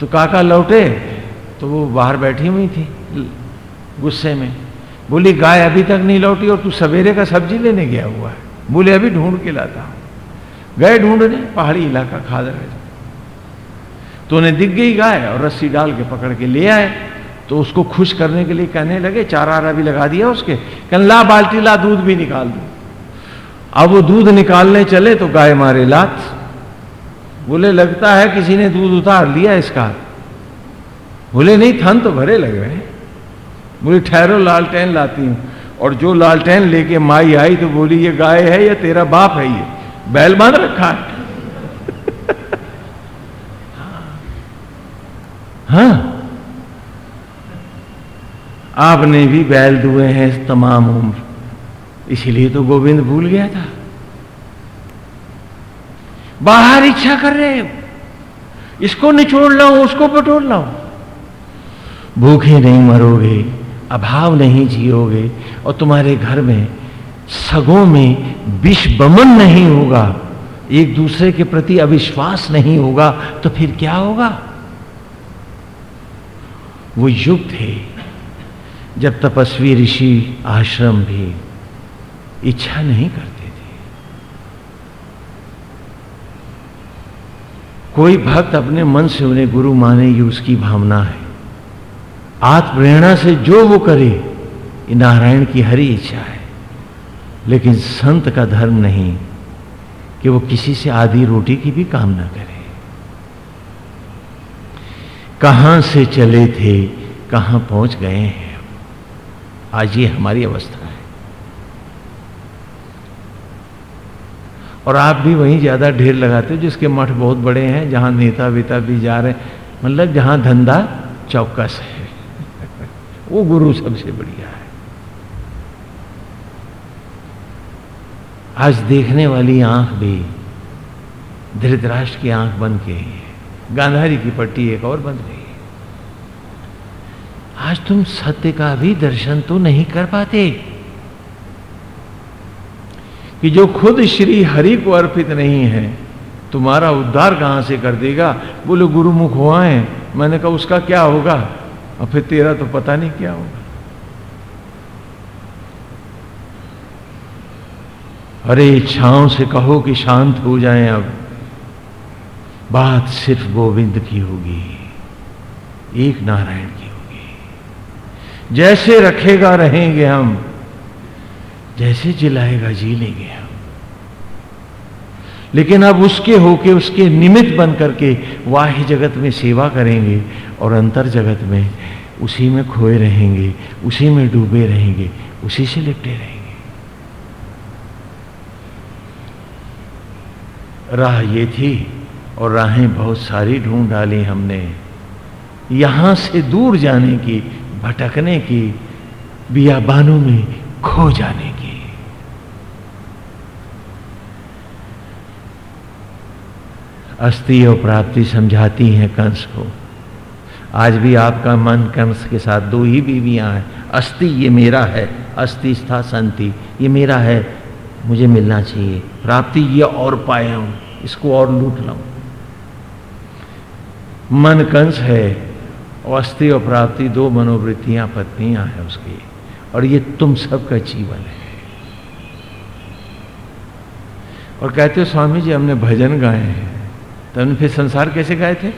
S1: तो काका लौटे तो वो बाहर बैठी हुई थी, गुस्से में। बोली, गाय अभी तक नहीं लौटी और तू सवेरे का सब्ज़ी लेने गया हुआ है। बोले, अभी ढूंढ के लाता हूँ। गए ढूँढने, पहाड़ी इलाका खाद रहे तो उन्हें दिख गई गाय और रस्सी डाल के पकड़ के ले आए। तो उसको खुश करने के लिए कहने लगे, चारा आरा भी लगा दिया उसके। कहने, ला बाल्टी, ला दूध भी निकाल दो। अब वो दूध निकालने चले तो गाय मारे लात। बोले, लगता है किसी ने दूध उतार लिया इसका। बोले, नहीं, थन तो भरे लग रहे बोले, ठहरो, लालटेन लाती हूँ। और जो लालटेन लेके माई आई तो बोली, ये गाय है या तेरा बाप है ये? बैल बाँध रखा है। हाँ। आपने भी बैल दुए हैं इस तमाम उम्र। इसीलिए तो गोविंद भूल गया था। बाहर इच्छा कर रहे इसको निचोड़ लाओ, उसको बटोर लाओ। भूखे नहीं मरोगे, अभाव नहीं जियोगे और तुम्हारे घर में सगों में विष बमन नहीं होगा, एक दूसरे के प्रति अविश्वास नहीं होगा तो फिर क्या होगा? वो युग थे, जब तपस्वी ऋषि आश्रम भी इच्छा नहीं करते थे। कोई भक्त अपने मन से उन्हें, गुरु माने, ये उसकी भावना है। आत्मप्रेरणा से जो वो करे, ये नारायण की हरी इच्छा है। लेकिन संत का धर्म नहीं कि वो किसी से आधी रोटी की भी काम ना करे। कहाँ से चले थे, कहाँ पहुँच गए हैं? आज ये हमारी अवस्था है। और आप भी वहीं ज़्यादा ढेर लगाते हो, जिसके मठ बहुत बड़े हैं, जहाँ नेता वेता भी जा रहे मतलब जहाँ धंधा चौकस है। वो गुरु सबसे बढ़िया है। आज देखने वाली आँख भी धृतराष्ट्र की आँख बन के है। गांधारी की पट्टी एक और बंद गई आज तुम सत्य का भी दर्शन तो नहीं कर पाते। कि जो खुद श्री हरि को अर्पित नहीं है, तुम्हारा उद्धार कहाँ से कर देगा? बोले, गुरुमुख हुआ है। मैंने कहा, उसका क्या होगा? और फिर तेरा तो पता नहीं क्या होगा। अरे इच्छाओं से कहो कि शांत हो जाएँ अब। बात सिर्फ़ गोविंद की होगी, एक नारायण की होगी। जैसे रखेगा रहेंगे हम, जैसे जिलाएगा जी लेंगे हम। लेकिन अब उसके होके उसके निमित्त बन करके वाह्य जगत में सेवा करेंगे और अंतर जगत में उसी में खोए रहेंगे, उसी में डूबे रहेंगे, उसी से लिपटे रहेंगे। राह ये थी और राहें बहुत सारी ढूंढ डाली हमने। यहाँ से दूर जाने की, भटकने की, बियाबानों में खो जाने की। अस्थि और प्राप्ति समझाती हैं कंस को। आज भी आपका मन कंस के साथ दो ही बीवियाँ हैं। अस्थि, ये मेरा है। अस्थि स्था संति, ये मेरा है। मुझे मिलना चाहिए। प्राप्ति, ये और पाया हूँ। इसको और लूट लाऊं। मन कंस है, अस्थि और प्राप्ति, दो मनोवृत्तियाँ, पत्नियाँ हैं उसकी, और ये तुम सबका जीवन है। और कहते हो, स्वामी जी, हमने भजन गाए हैं। तो हमने फिर संसार कैसे गाए थे?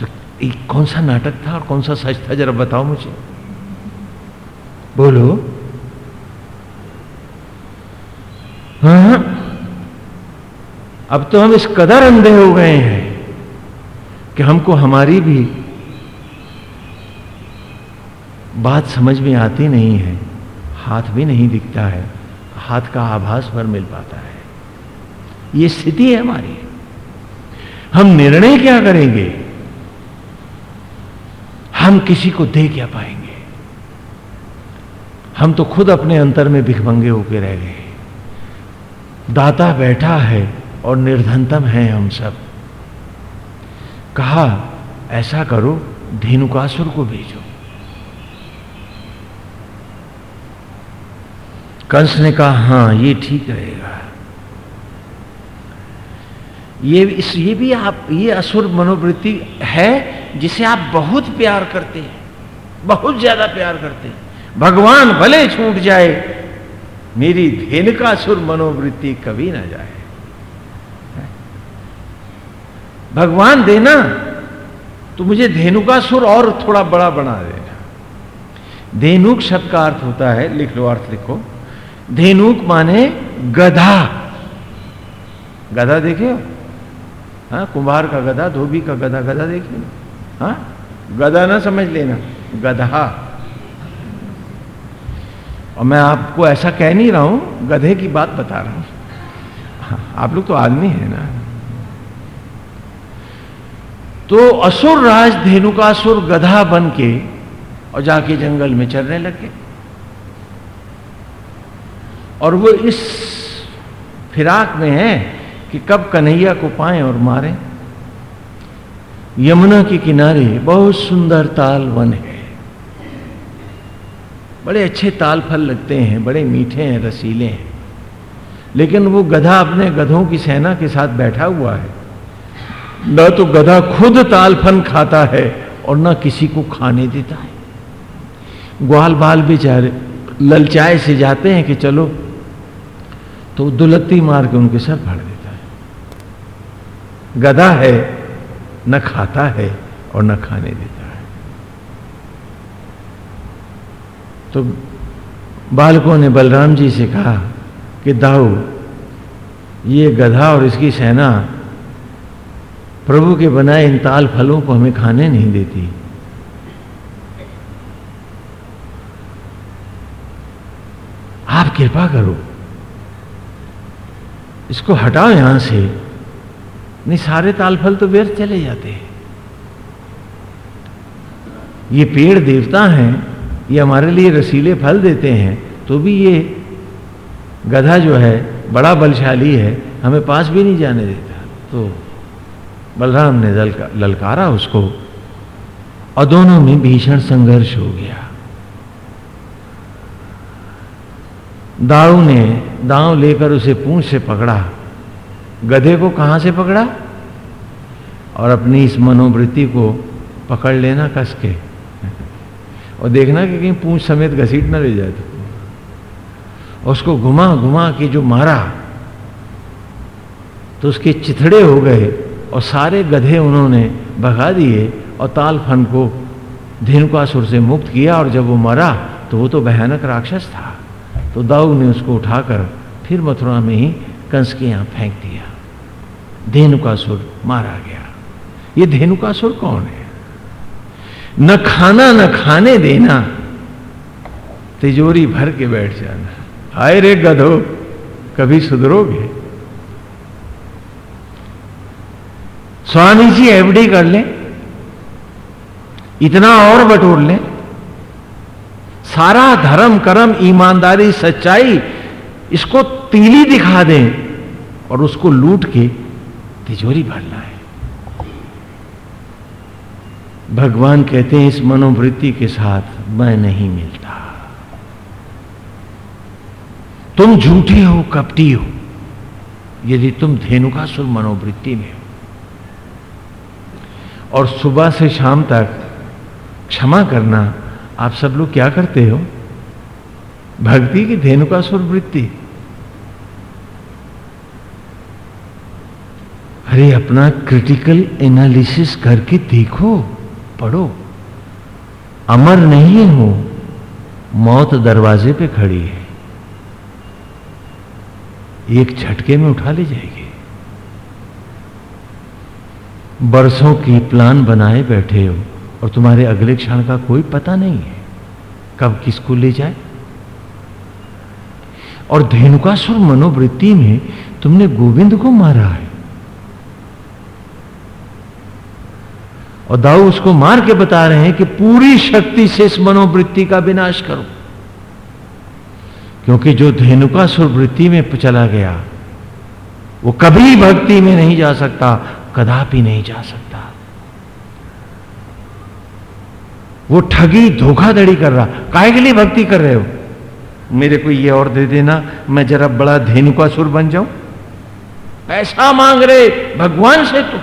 S1: तो एक कौन सा नाटक था और कौन सा सच था, जरा बताओ मुझे। बोलो हाँ अब तो हम इस कदर अंधे हो गए हैं कि हमको हमारी भी बात समझ में आती नहीं है, हाथ भी नहीं दिखता है, हाथ का आभास भर मिल पाता है। ये स्थिति है हमारी। हम निर्णय क्या करेंगे? हम किसी को दे क्या पाएँगे? हम तो खुद अपने अंतर में भिखमंगे होकर रह गए दाता बैठा है और निर्धनतम है हम सब। कहा, ऐसा करो, धेनुकासुर को भेजो। कंस ने कहा, हाँ, ये ठीक रहेगा। ये इस, ये भी आप, ये असुर मनोवृत्ति है जिसे आप बहुत प्यार करते हैं, बहुत ज़्यादा प्यार करते हैं। भगवान भले छूट जाए, मेरी धेन का सुर मनोवृत्ति कभी ना जाए। भगवान देना तो मुझे धेनुका सुर और थोड़ा बड़ा बना देना धेनुक शब्द का अर्थ होता है लिख लो अर्थ लिखो। धेनुक माने गधा। गधा देखे हाँ? कुंभार का गधा धोबी का गधा गधा देखे हाँ गधा ना समझ लेना गधा। और मैं आपको ऐसा कह नहीं रहा हूँ गधे की बात बता रहा हाँ, आप लोग तो आदमी है ना। तो असुर राज धेनुकासुर गधा बन के और जाके जंगल में चलने लगे और वो इस फिराक में है कि कब कन्हैया को पाए और मारे। यमुना के किनारे बहुत सुंदर ताल वन है। बड़े अच्छे ताल फल लगते हैं, बड़े मीठे हैं, रसीले हैं। लेकिन वो गधा अपने गधों की सेना के साथ बैठा हुआ है। न तो गधा खुद तालफन खाता है और न किसी को खाने देता है। ग्वाल बाल बेचारे ललचाए से जाते हैं कि चलो तो दुलत्ती मार के उनके सर फाड़ देता है। गधा है, न खाता है और न खाने देता है। तो बालकों ने बलराम जी से कहा कि दाऊ, ये गधा और इसकी सेना प्रभु के बनाए इन ताल फलों को हमें खाने नहीं देती। आप कृपा करो। इसको हटाओ यहाँ से। नहीं, सारे ताल फल तो व्यर्थ चले जाते हैं। ये पेड़ देवता हैं, ये हमारे लिए रसीले फल देते हैं तो भी ये गधा जो है, बड़ा बलशाली है, हमें पास भी नहीं जाने देता। तो बलराम ने ललकारा उसको और दोनों में भीषण संघर्ष हो गया। दाऊ ने दांव लेकर उसे पूंछ से पकड़ा। गधे को कहाँ से पकड़ा? और अपनी इस मनोवृत्ति को पकड़ लेना कस के। और देखना कि कहीं पूंछ समेत घसीट ना ले जाए तो। उसको घुमा घुमा के जो मारा तो उसके चिथड़े हो गए। और सारे गधे उन्होंने भगा दिए और ताल फन को धेनुकासुर से मुक्त किया और जब वो मरा तो वो तो भयानक राक्षस था। तो दाऊ ने उसको उठाकर फिर मथुरा में ही कंस के यहाँ फेंक दिया। धेनुकासुर मारा गया। ये धेनुकासुर कौन है? न खाना, न खाने देना। तिजोरी भर के बैठ जाना। हाय रे गधो, कभी सुधरोगे? स्वामी जी एफडी कर ले, इतना और बटोर ले। सारा धर्म, कर्म, ईमानदारी, सच्चाई, इसको तीली दिखा दें और उसको लूट के तिजोरी भरना है भगवान कहते हैं, इस मनोवृत्ति के साथ मैं नहीं मिलता। तुम झूठे हो, कपटी हो। यदि तुम धेनुकासुर मनोवृत्ति में हो और सुबह से शाम तक क्षमा करना, आप सब लोग क्या करते हो? भक्ति की धेनु का सुर वृत्ति अरे, अपना क्रिटिकल एनालिसिस करके देखो, पढ़ो। अमर नहीं हो, मौत दरवाजे पे खड़ी है। एक झटके में उठा ले जाएगी। बरसों की प्लान बनाए बैठे हो और तुम्हारे अगले क्षण का कोई पता नहीं है। कब किसको ले जाए? और धेनुकासुर मनोवृत्ति में तुमने गोविंद को मारा है। और दाऊ उसको मार के बता रहे हैं कि पूरी शक्ति से इस मनोवृत्ति का विनाश करो। क्योंकि जो धेनुकासुर वृत्ति में चला गया, वो कभी भक्ति में नहीं जा सकता। कदापि नहीं जा सकता। वो ठगी, धोखाधड़ी कर रहा। काय के लिए भक्ति कर रहे हो? मेरे को ये और दे देना, मैं जरा बड़ा धेनु का सुर बन जाऊँ। पैसा मांग रहे, भगवान से तुम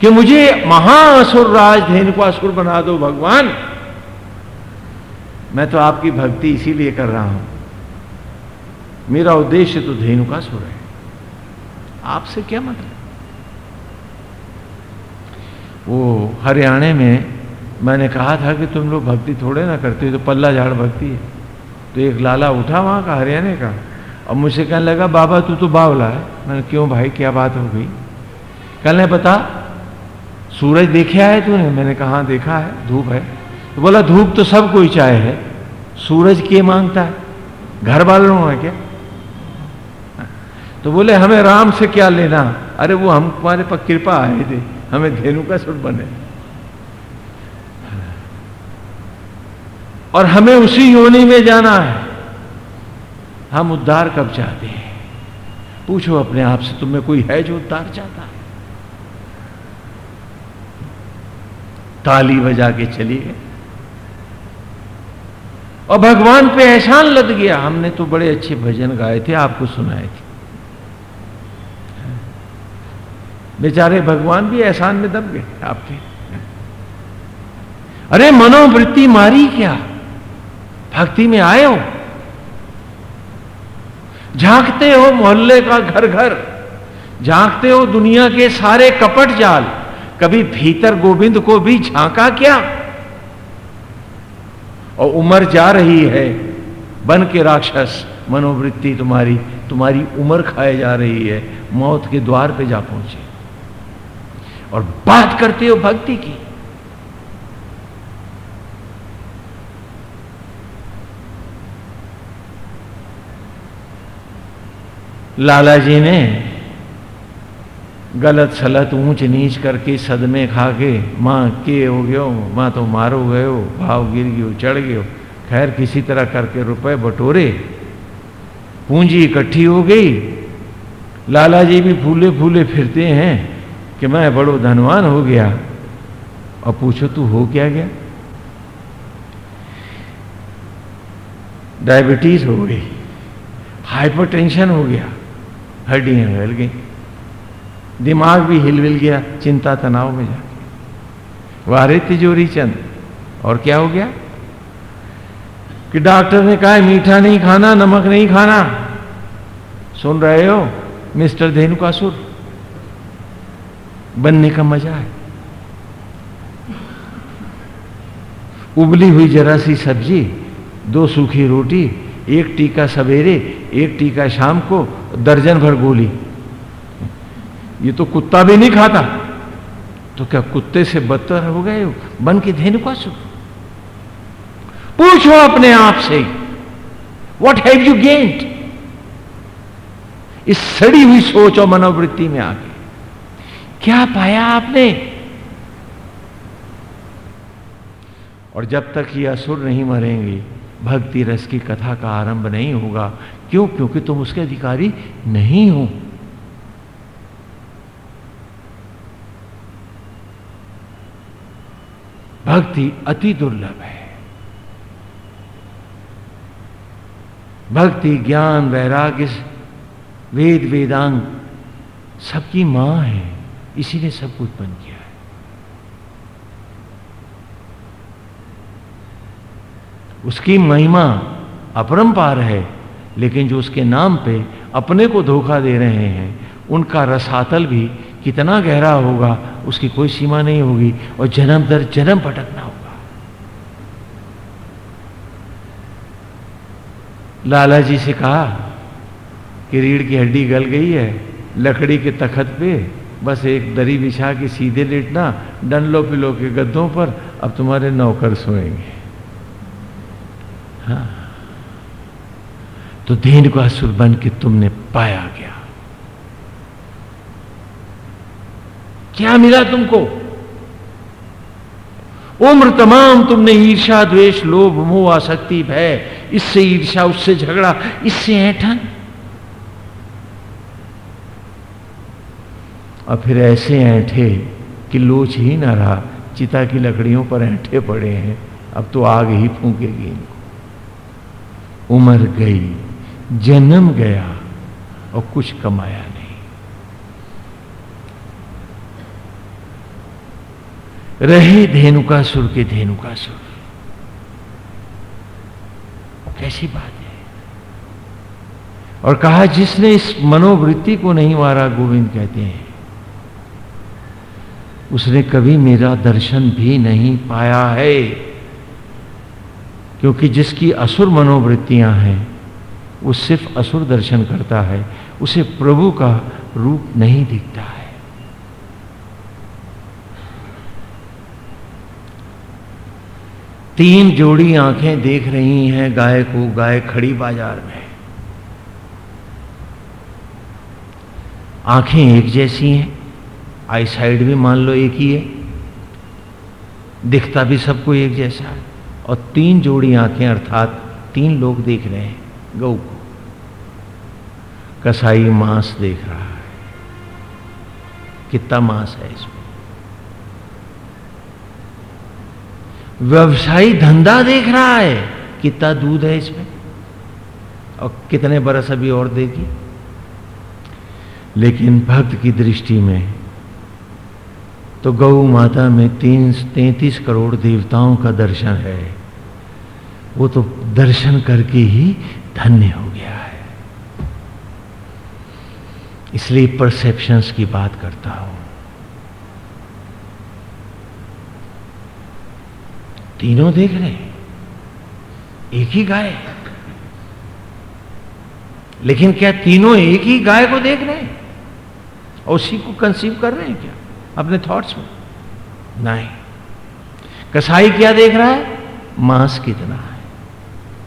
S1: कि मुझे महाअसुर राज धेनु को असुर बना दो, भगवान। मैं तो आपकी भक्ति इसीलिए कर रहा हूँ। मेरा उद्देश्य तो धेनु का सुर है। आपसे क्या मतलब? वो हरियाणा में मैंने कहा था कि तुम लोग भक्ति थोड़े ना करते हो तो पल्ला झाड़ भक्ति है। तो एक लाला उठा वहाँ का हरियाणा का और मुझसे कहने लगा बाबा तू तो बावला है। मैंने क्यों भाई क्या बात हो गई? कहने बता सूरज देखा है तूने? मैंने कहा हाँ, देखा है धूप है। तो बोला धूप तो सब कोई चाहे है सूरज के माँगता है। घर वालों है क्या? तो बोले, हमें राम से क्या लेना? अरे, वो हम, तुम्हारे पर कृपा आए थे हमें धेनु का सुर बने। और हमें उसी योनि में जाना है। हम उद्धार कब चाहते हैं? पूछो अपने आप से, तुम्हें कोई है जो उद्धार चाहता? है ताली बजा के चली गए और भगवान पे एहसान लद गया। हमने तो बड़े अच्छे भजन गाए थे, आपको सुनाए थे। बेचारे भगवान भी एहसान में दब गए, आपके। अरे, मनोवृत्ति मारी क्या? भक्ति में आए हो? झांकते हो मोहल्ले का घर घर झांकते हो दुनिया के सारे कपट जाल, कभी भीतर गोविंद को भी झांका क्या? और उम्र जा रही है, बन के राक्षस, मनोवृत्ति तुम्हारी तुम्हारी उम्र खाए जा रही है, मौत के द्वार पे जा पहुँचे। और बात करते हो भक्ति की। लाला जी ने गलत सलत ऊंच नीच करके सदमे खा के माँ, के हो गयो? माँ तो मारो गयो, भाव गिर गयो, चढ़ गयो। खैर, किसी तरह करके रुपए बटोरे। पूंजी इकट्ठी हो गई। लाला जी भी फूले फूले फिरते हैं। कि मैं बड़ो धनवान हो गया और पूछो, तू हो क्या गया? डायबिटीज़ हो गई हाइपरटेंशन हो गया, हड्डियाँ हिल गई, दिमाग भी हिल विल गया, चिंता तनाव में जाके वारे तिजोरी चंद, और क्या हो गया? कि डॉक्टर ने कहा, मीठा नहीं खाना, नमक नहीं खाना। सुन रहे हो, मिस्टर धेनुकासुर? बनने का मज़ा है। उबली हुई जरा सी सब्ज़ी, दो सूखी रोटी, एक टीका सवेरे, एक टीका शाम को दर्जन भर गोली। ये तो कुत्ता भी नहीं खाता। तो क्या कुत्ते से बदतर हो गए हो? बन के धेनु का सुख पूछो अपने आप से वॉट हैव यू गेंट इस सड़ी हुई सोच और मनोवृत्ति में आके क्या पाया आपने? और जब तक ये असुर नहीं मरेंगे, भक्ति रस की कथा का आरंभ नहीं होगा। क्यों? क्योंकि तुम उसके अधिकारी नहीं हो। भक्ति अति दुर्लभ है। भक्ति, ज्ञान, वैराग्य, वेद, वेदांग सबकी माँ है। इसी ने सब उत्पन्न किया है। उसकी महिमा अपरंपार है, लेकिन जो उसके नाम पे अपने को धोखा दे रहे हैं, उनका रसातल भी कितना गहरा होगा, उसकी कोई सीमा नहीं होगी और जन्म दर जन्म भटकना होगा। लाला जी से कहा कि रीढ़ की हड्डी गल गई है, लकड़ी के तखत पे बस एक दरी बिछा के सीधे लेटना, डंडलो पिलो के गद्दों पर, अब तुम्हारे नौकर सोएँगे। हाँ। तो देन को असुर बन के तुमने पाया गया क्या मिला तुमको? उम्र तमाम तुमने ईर्षा द्वेष, लोभ, मोह, आसक्ति, भय, इससे ईर्षा उससे झगड़ा, इससे ऐठन? और फिर ऐसे ऐठे कि लोच ही ना रहा, चिता की लकड़ियों पर ऐठे पड़े हैं, अब तो आग ही फूकेगी इनको। उम्र गई, जन्म गया और कुछ कमाया नहीं। रहे धेनुका सुर के धेनुका सुर कैसी बात है। और कहा, जिसने इस मनोवृत्ति को नहीं मारा, गोविंद कहते हैं उसने कभी मेरा दर्शन भी नहीं पाया है। क्योंकि जिसकी असुर मनोवृत्तियाँ हैं, वो सिर्फ़ असुर दर्शन करता है, उसे प्रभु का रूप नहीं दिखता है। तीन जोड़ी आँखें देख रही हैं, गाय को, गाय खड़ी बाज़ार में। आँखें एक जैसी हैं। आई साइड भी मान लो एक ही है। दिखता भी सबको एक जैसा और तीन जोड़ी आँखें अर्थात तीन लोग देख रहे हैं गौ को। कसाई मांस देख रहा है। कितना मांस है इसमें। व्यवसायी धंधा देख रहा है, कितना दूध है इसमें। और कितने बरस अभी और देगी। लेकिन भक्त की दृष्टि में तो गौ माता में तीन तैतीस करोड़ देवताओं का दर्शन है। वो तो दर्शन करके ही धन्य हो गया है। इसलिए परसेप्शंस की बात करता हूँ। तीनों देख रहे हैं। एक ही गाय। लेकिन क्या तीनों एक ही गाय को देख रहे हैं? और उसी को कंसीव कर रहे हैं क्या? अपने थॉट्स में। नहीं। कसाई क्या देख रहा है? मांस कितना है?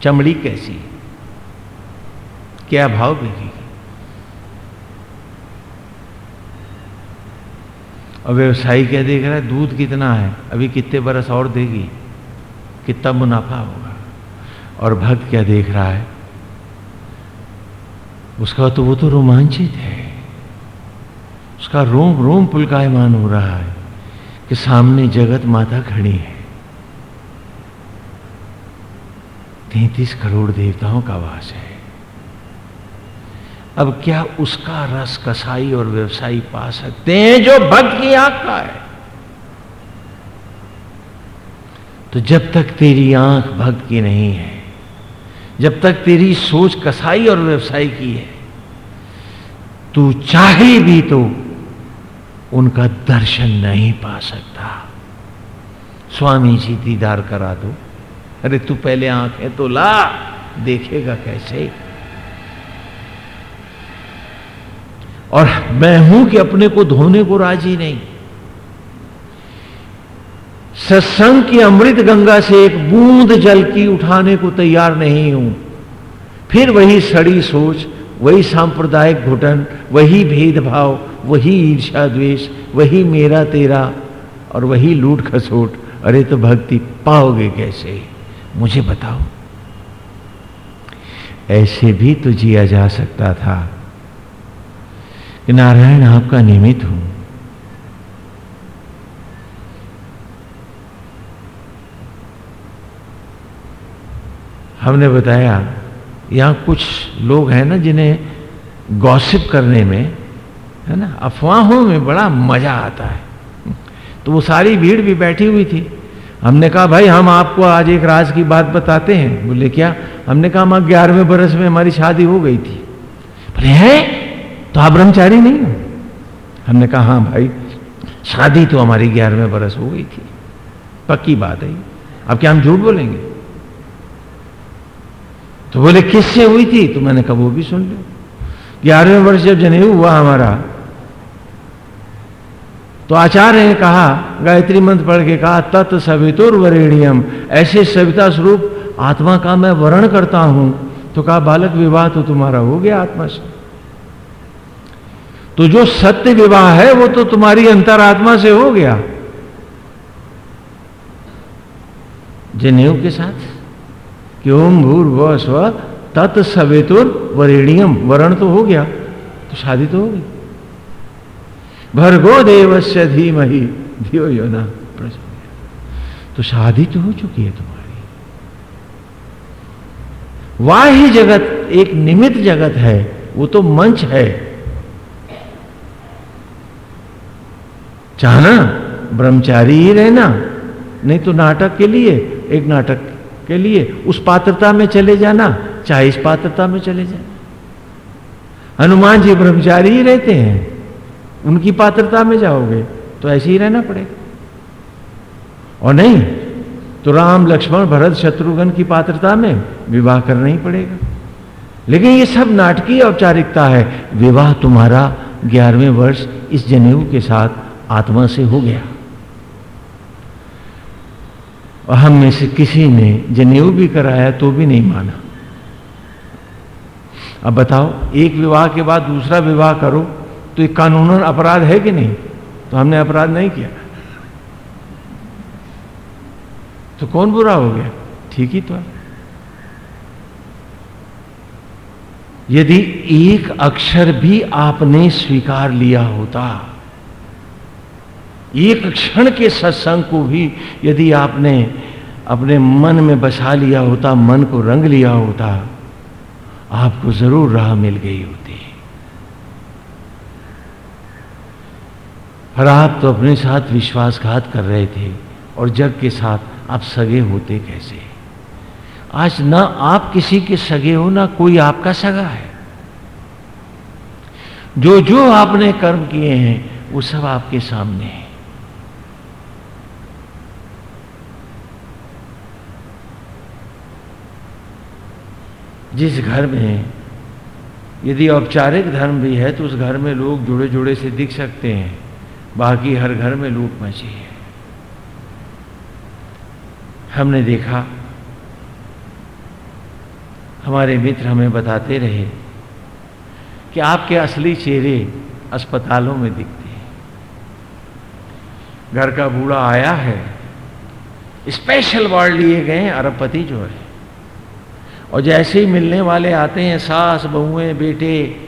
S1: चमड़ी कैसी है? क्या भाव बिकेगी? और व्यवसायी क्या देख रहा है? दूध कितना है? अभी कितने बरस और देगी? कितना मुनाफा होगा? और भक्त क्या देख रहा है? उसका तो वो तो रोमांचित है। उसका रोम रोम पुलकायमान हो रहा है कि सामने जगत माता खड़ी है। तैतीस करोड़ देवताओं का वास है। अब क्या उसका रस कसाई और व्यवसायी पा सकते हैं जो भक्त की आँख का है? तो जब तक तेरी आँख भक्त की नहीं है, जब तक तेरी सोच कसाई और व्यवसाय की है, तू चाहे भी तो उनका दर्शन नहीं पा सकता। स्वामी जी दीदार करा दो। अरे तू पहले आँखें तो ला, देखेगा कैसे? और मैं हूँ कि अपने को धोने को राज़ी नहीं। सत्संग की अमृत गंगा से एक बूंद जल की उठाने को तैयार नहीं हूँ। फिर वही सड़ी सोच वही सांप्रदायिक घुटन, वही भेदभाव, वही ईर्षा द्वेष, वही मेरा तेरा और वही लूट खसोट। अरे तो भक्ति पाओगे कैसे? मुझे बताओ। ऐसे भी तो जिया जा सकता था कि नारायण आपका निमित्त हूँ। हमने बताया यहाँ कुछ लोग हैं ना जिन्हें गॉसिप करने में, है ना, अफवाहों में बड़ा मज़ा आता है। तो वो सारी भीड़ भी बैठी हुई थी। हमने कहा, भाई, हम आपको आज एक राज की बात बताते हैं। बोले, क्या? हमने कहा, हम ग्यारहवें बरस में हमारी शादी हो गई थी। बोले, है? तो आप ब्रह्मचारी नहीं हो? हमने कहा हाँ भाई, शादी तो हमारी ग्यारहवें बरस हो गई थी। पक्की बात है अब क्या हम झूठ बोलेंगे? तो बोले, किससे हुई थी? तो मैंने कहा, वो भी सुन लो। ग्यारहवें वर्ष जब जनेऊ हुआ हमारा तो आचार्य ने कहा, गायत्री मंत्र पढ़ के कहा, तत् सवितुर वरेणियम ऐसे सविता स्वरूप आत्मा का मैं वर्ण करता हूँ। तो कहा, बालक, विवाह तो तुम्हारा हो गया आत्मा से। तो जो सत्य विवाह है, वो तो तुम्हारी अंतरात्मा से हो गया। जनेऊ के साथ। कि ओम स्व तत्सवेतुर वरेणियम? वरण तो हो गया। तो शादी तो हो गई। भरगो देवस्य धीमहि। धियो यो ना तो शादी तो हो चुकी है तुम्हारी। वाही जगत एक निमित जगत है, वो तो मंच है। चाहना, ब्रह्मचारी ही रहना, नहीं तो नाटक के लिए एक नाटक के लिए उस पात्रता में चले जाना, चाहे इस पात्रता में चले जाना हनुमान जी ब्रह्मचारी ही रहते हैं। उनकी पात्रता में जाओगे तो ऐसे ही रहना पड़ेगा। और नहीं तो राम, लक्ष्मण, भरत, शत्रुघ्न की पात्रता में विवाह करना ही पड़ेगा। लेकिन ये सब नाटकीय औपचारिकता है। विवाह तुम्हारा ग्यारहवें वर्ष इस जनेऊ के साथ आत्मा से हो गया। और हम में से किसी ने जनेऊ भी कराया तो भी नहीं माना। अब बताओ, एक विवाह के बाद दूसरा विवाह करो तो एक कानूनन अपराध है कि नहीं? तो हमने अपराध नहीं किया। तो कौन बुरा हो गया? ठीक ही तो है। यदि एक अक्षर भी आपने स्वीकार लिया होता एक क्षण के सत्संग को भी यदि आपने अपने मन में बसा लिया होता, मन को रंग लिया होता, आपको ज़रूर राह मिल गई होती। पर आप तो अपने साथ विश्वासघात कर रहे थे, और जग के साथ आप सगे होते कैसे? आज ना आप किसी के सगे हो, ना कोई आपका सगा है। जो जो आपने कर्म किए हैं, वो सब आपके सामने है। जिस घर में यदि औपचारिक धर्म भी है तो उस घर में लोग जुड़े जुड़े से दिख सकते हैं। बाकी हर घर में लूट मची है। हमने देखा, हमारे मित्र हमें बताते रहे कि आपके असली चेहरे अस्पतालों में दिखते हैं। घर का बूढ़ा आया है, स्पेशल वार्ड लिए गए अरबपति जो है। और जैसे ही मिलने वाले आते हैं, सास, बहुएँ, बेटे,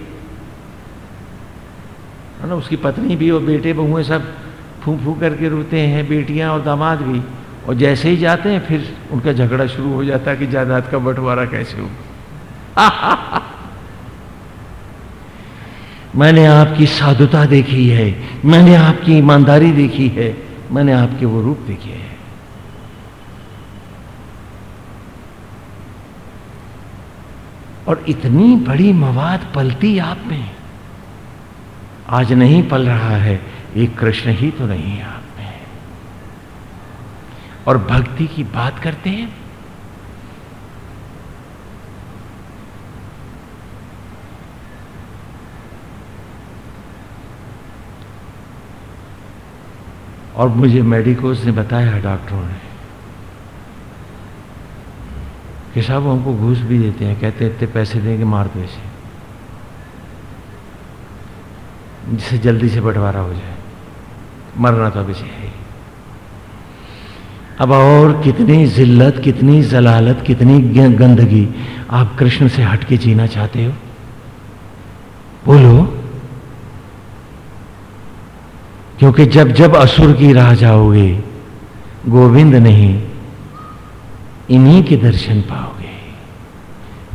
S1: है ना, उसकी पत्नी भी और बेटे, बहुएँ सब फू फू करके रोते हैं, बेटियाँ और दामाद भी। और जैसे ही जाते हैं, फिर उनका झगड़ा शुरू हो जाता है कि जायदाद का बंटवारा कैसे हो। मैंने आपकी साधुता देखी है, मैंने आपकी ईमानदारी देखी है, मैंने आपके वो रूप देखे हैं। और इतनी बड़ी मवाद पलती आप में। आज नहीं पल रहा है एक कृष्ण ही तो नहीं आप में। और भक्ति की बात करते हैं? और मुझे मेडिकोस ने बताया डॉक्टरों ने कि साहब हमको घूस भी देते हैं, कहते हैं, इतने पैसे देंगे, मार दो इसे। जिससे जल्दी से बंटवारा हो जाए। मरना तो अब इसे है अब और कितनी जिल्लत, कितनी जलालत, कितनी गंदगी आप कृष्ण से हट के जीना चाहते हो? बोलो। क्योंकि जब जब असुर की राह जाओगे, गोविंद नहीं इन्हीं के दर्शन पाओगे।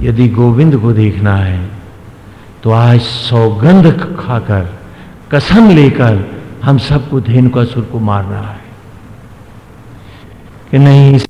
S1: यदि गोविंद को देखना है तो आज सौगंध खाकर, कसम लेकर हम सबको धेनुकासुर का मारना है। कि नहीं इस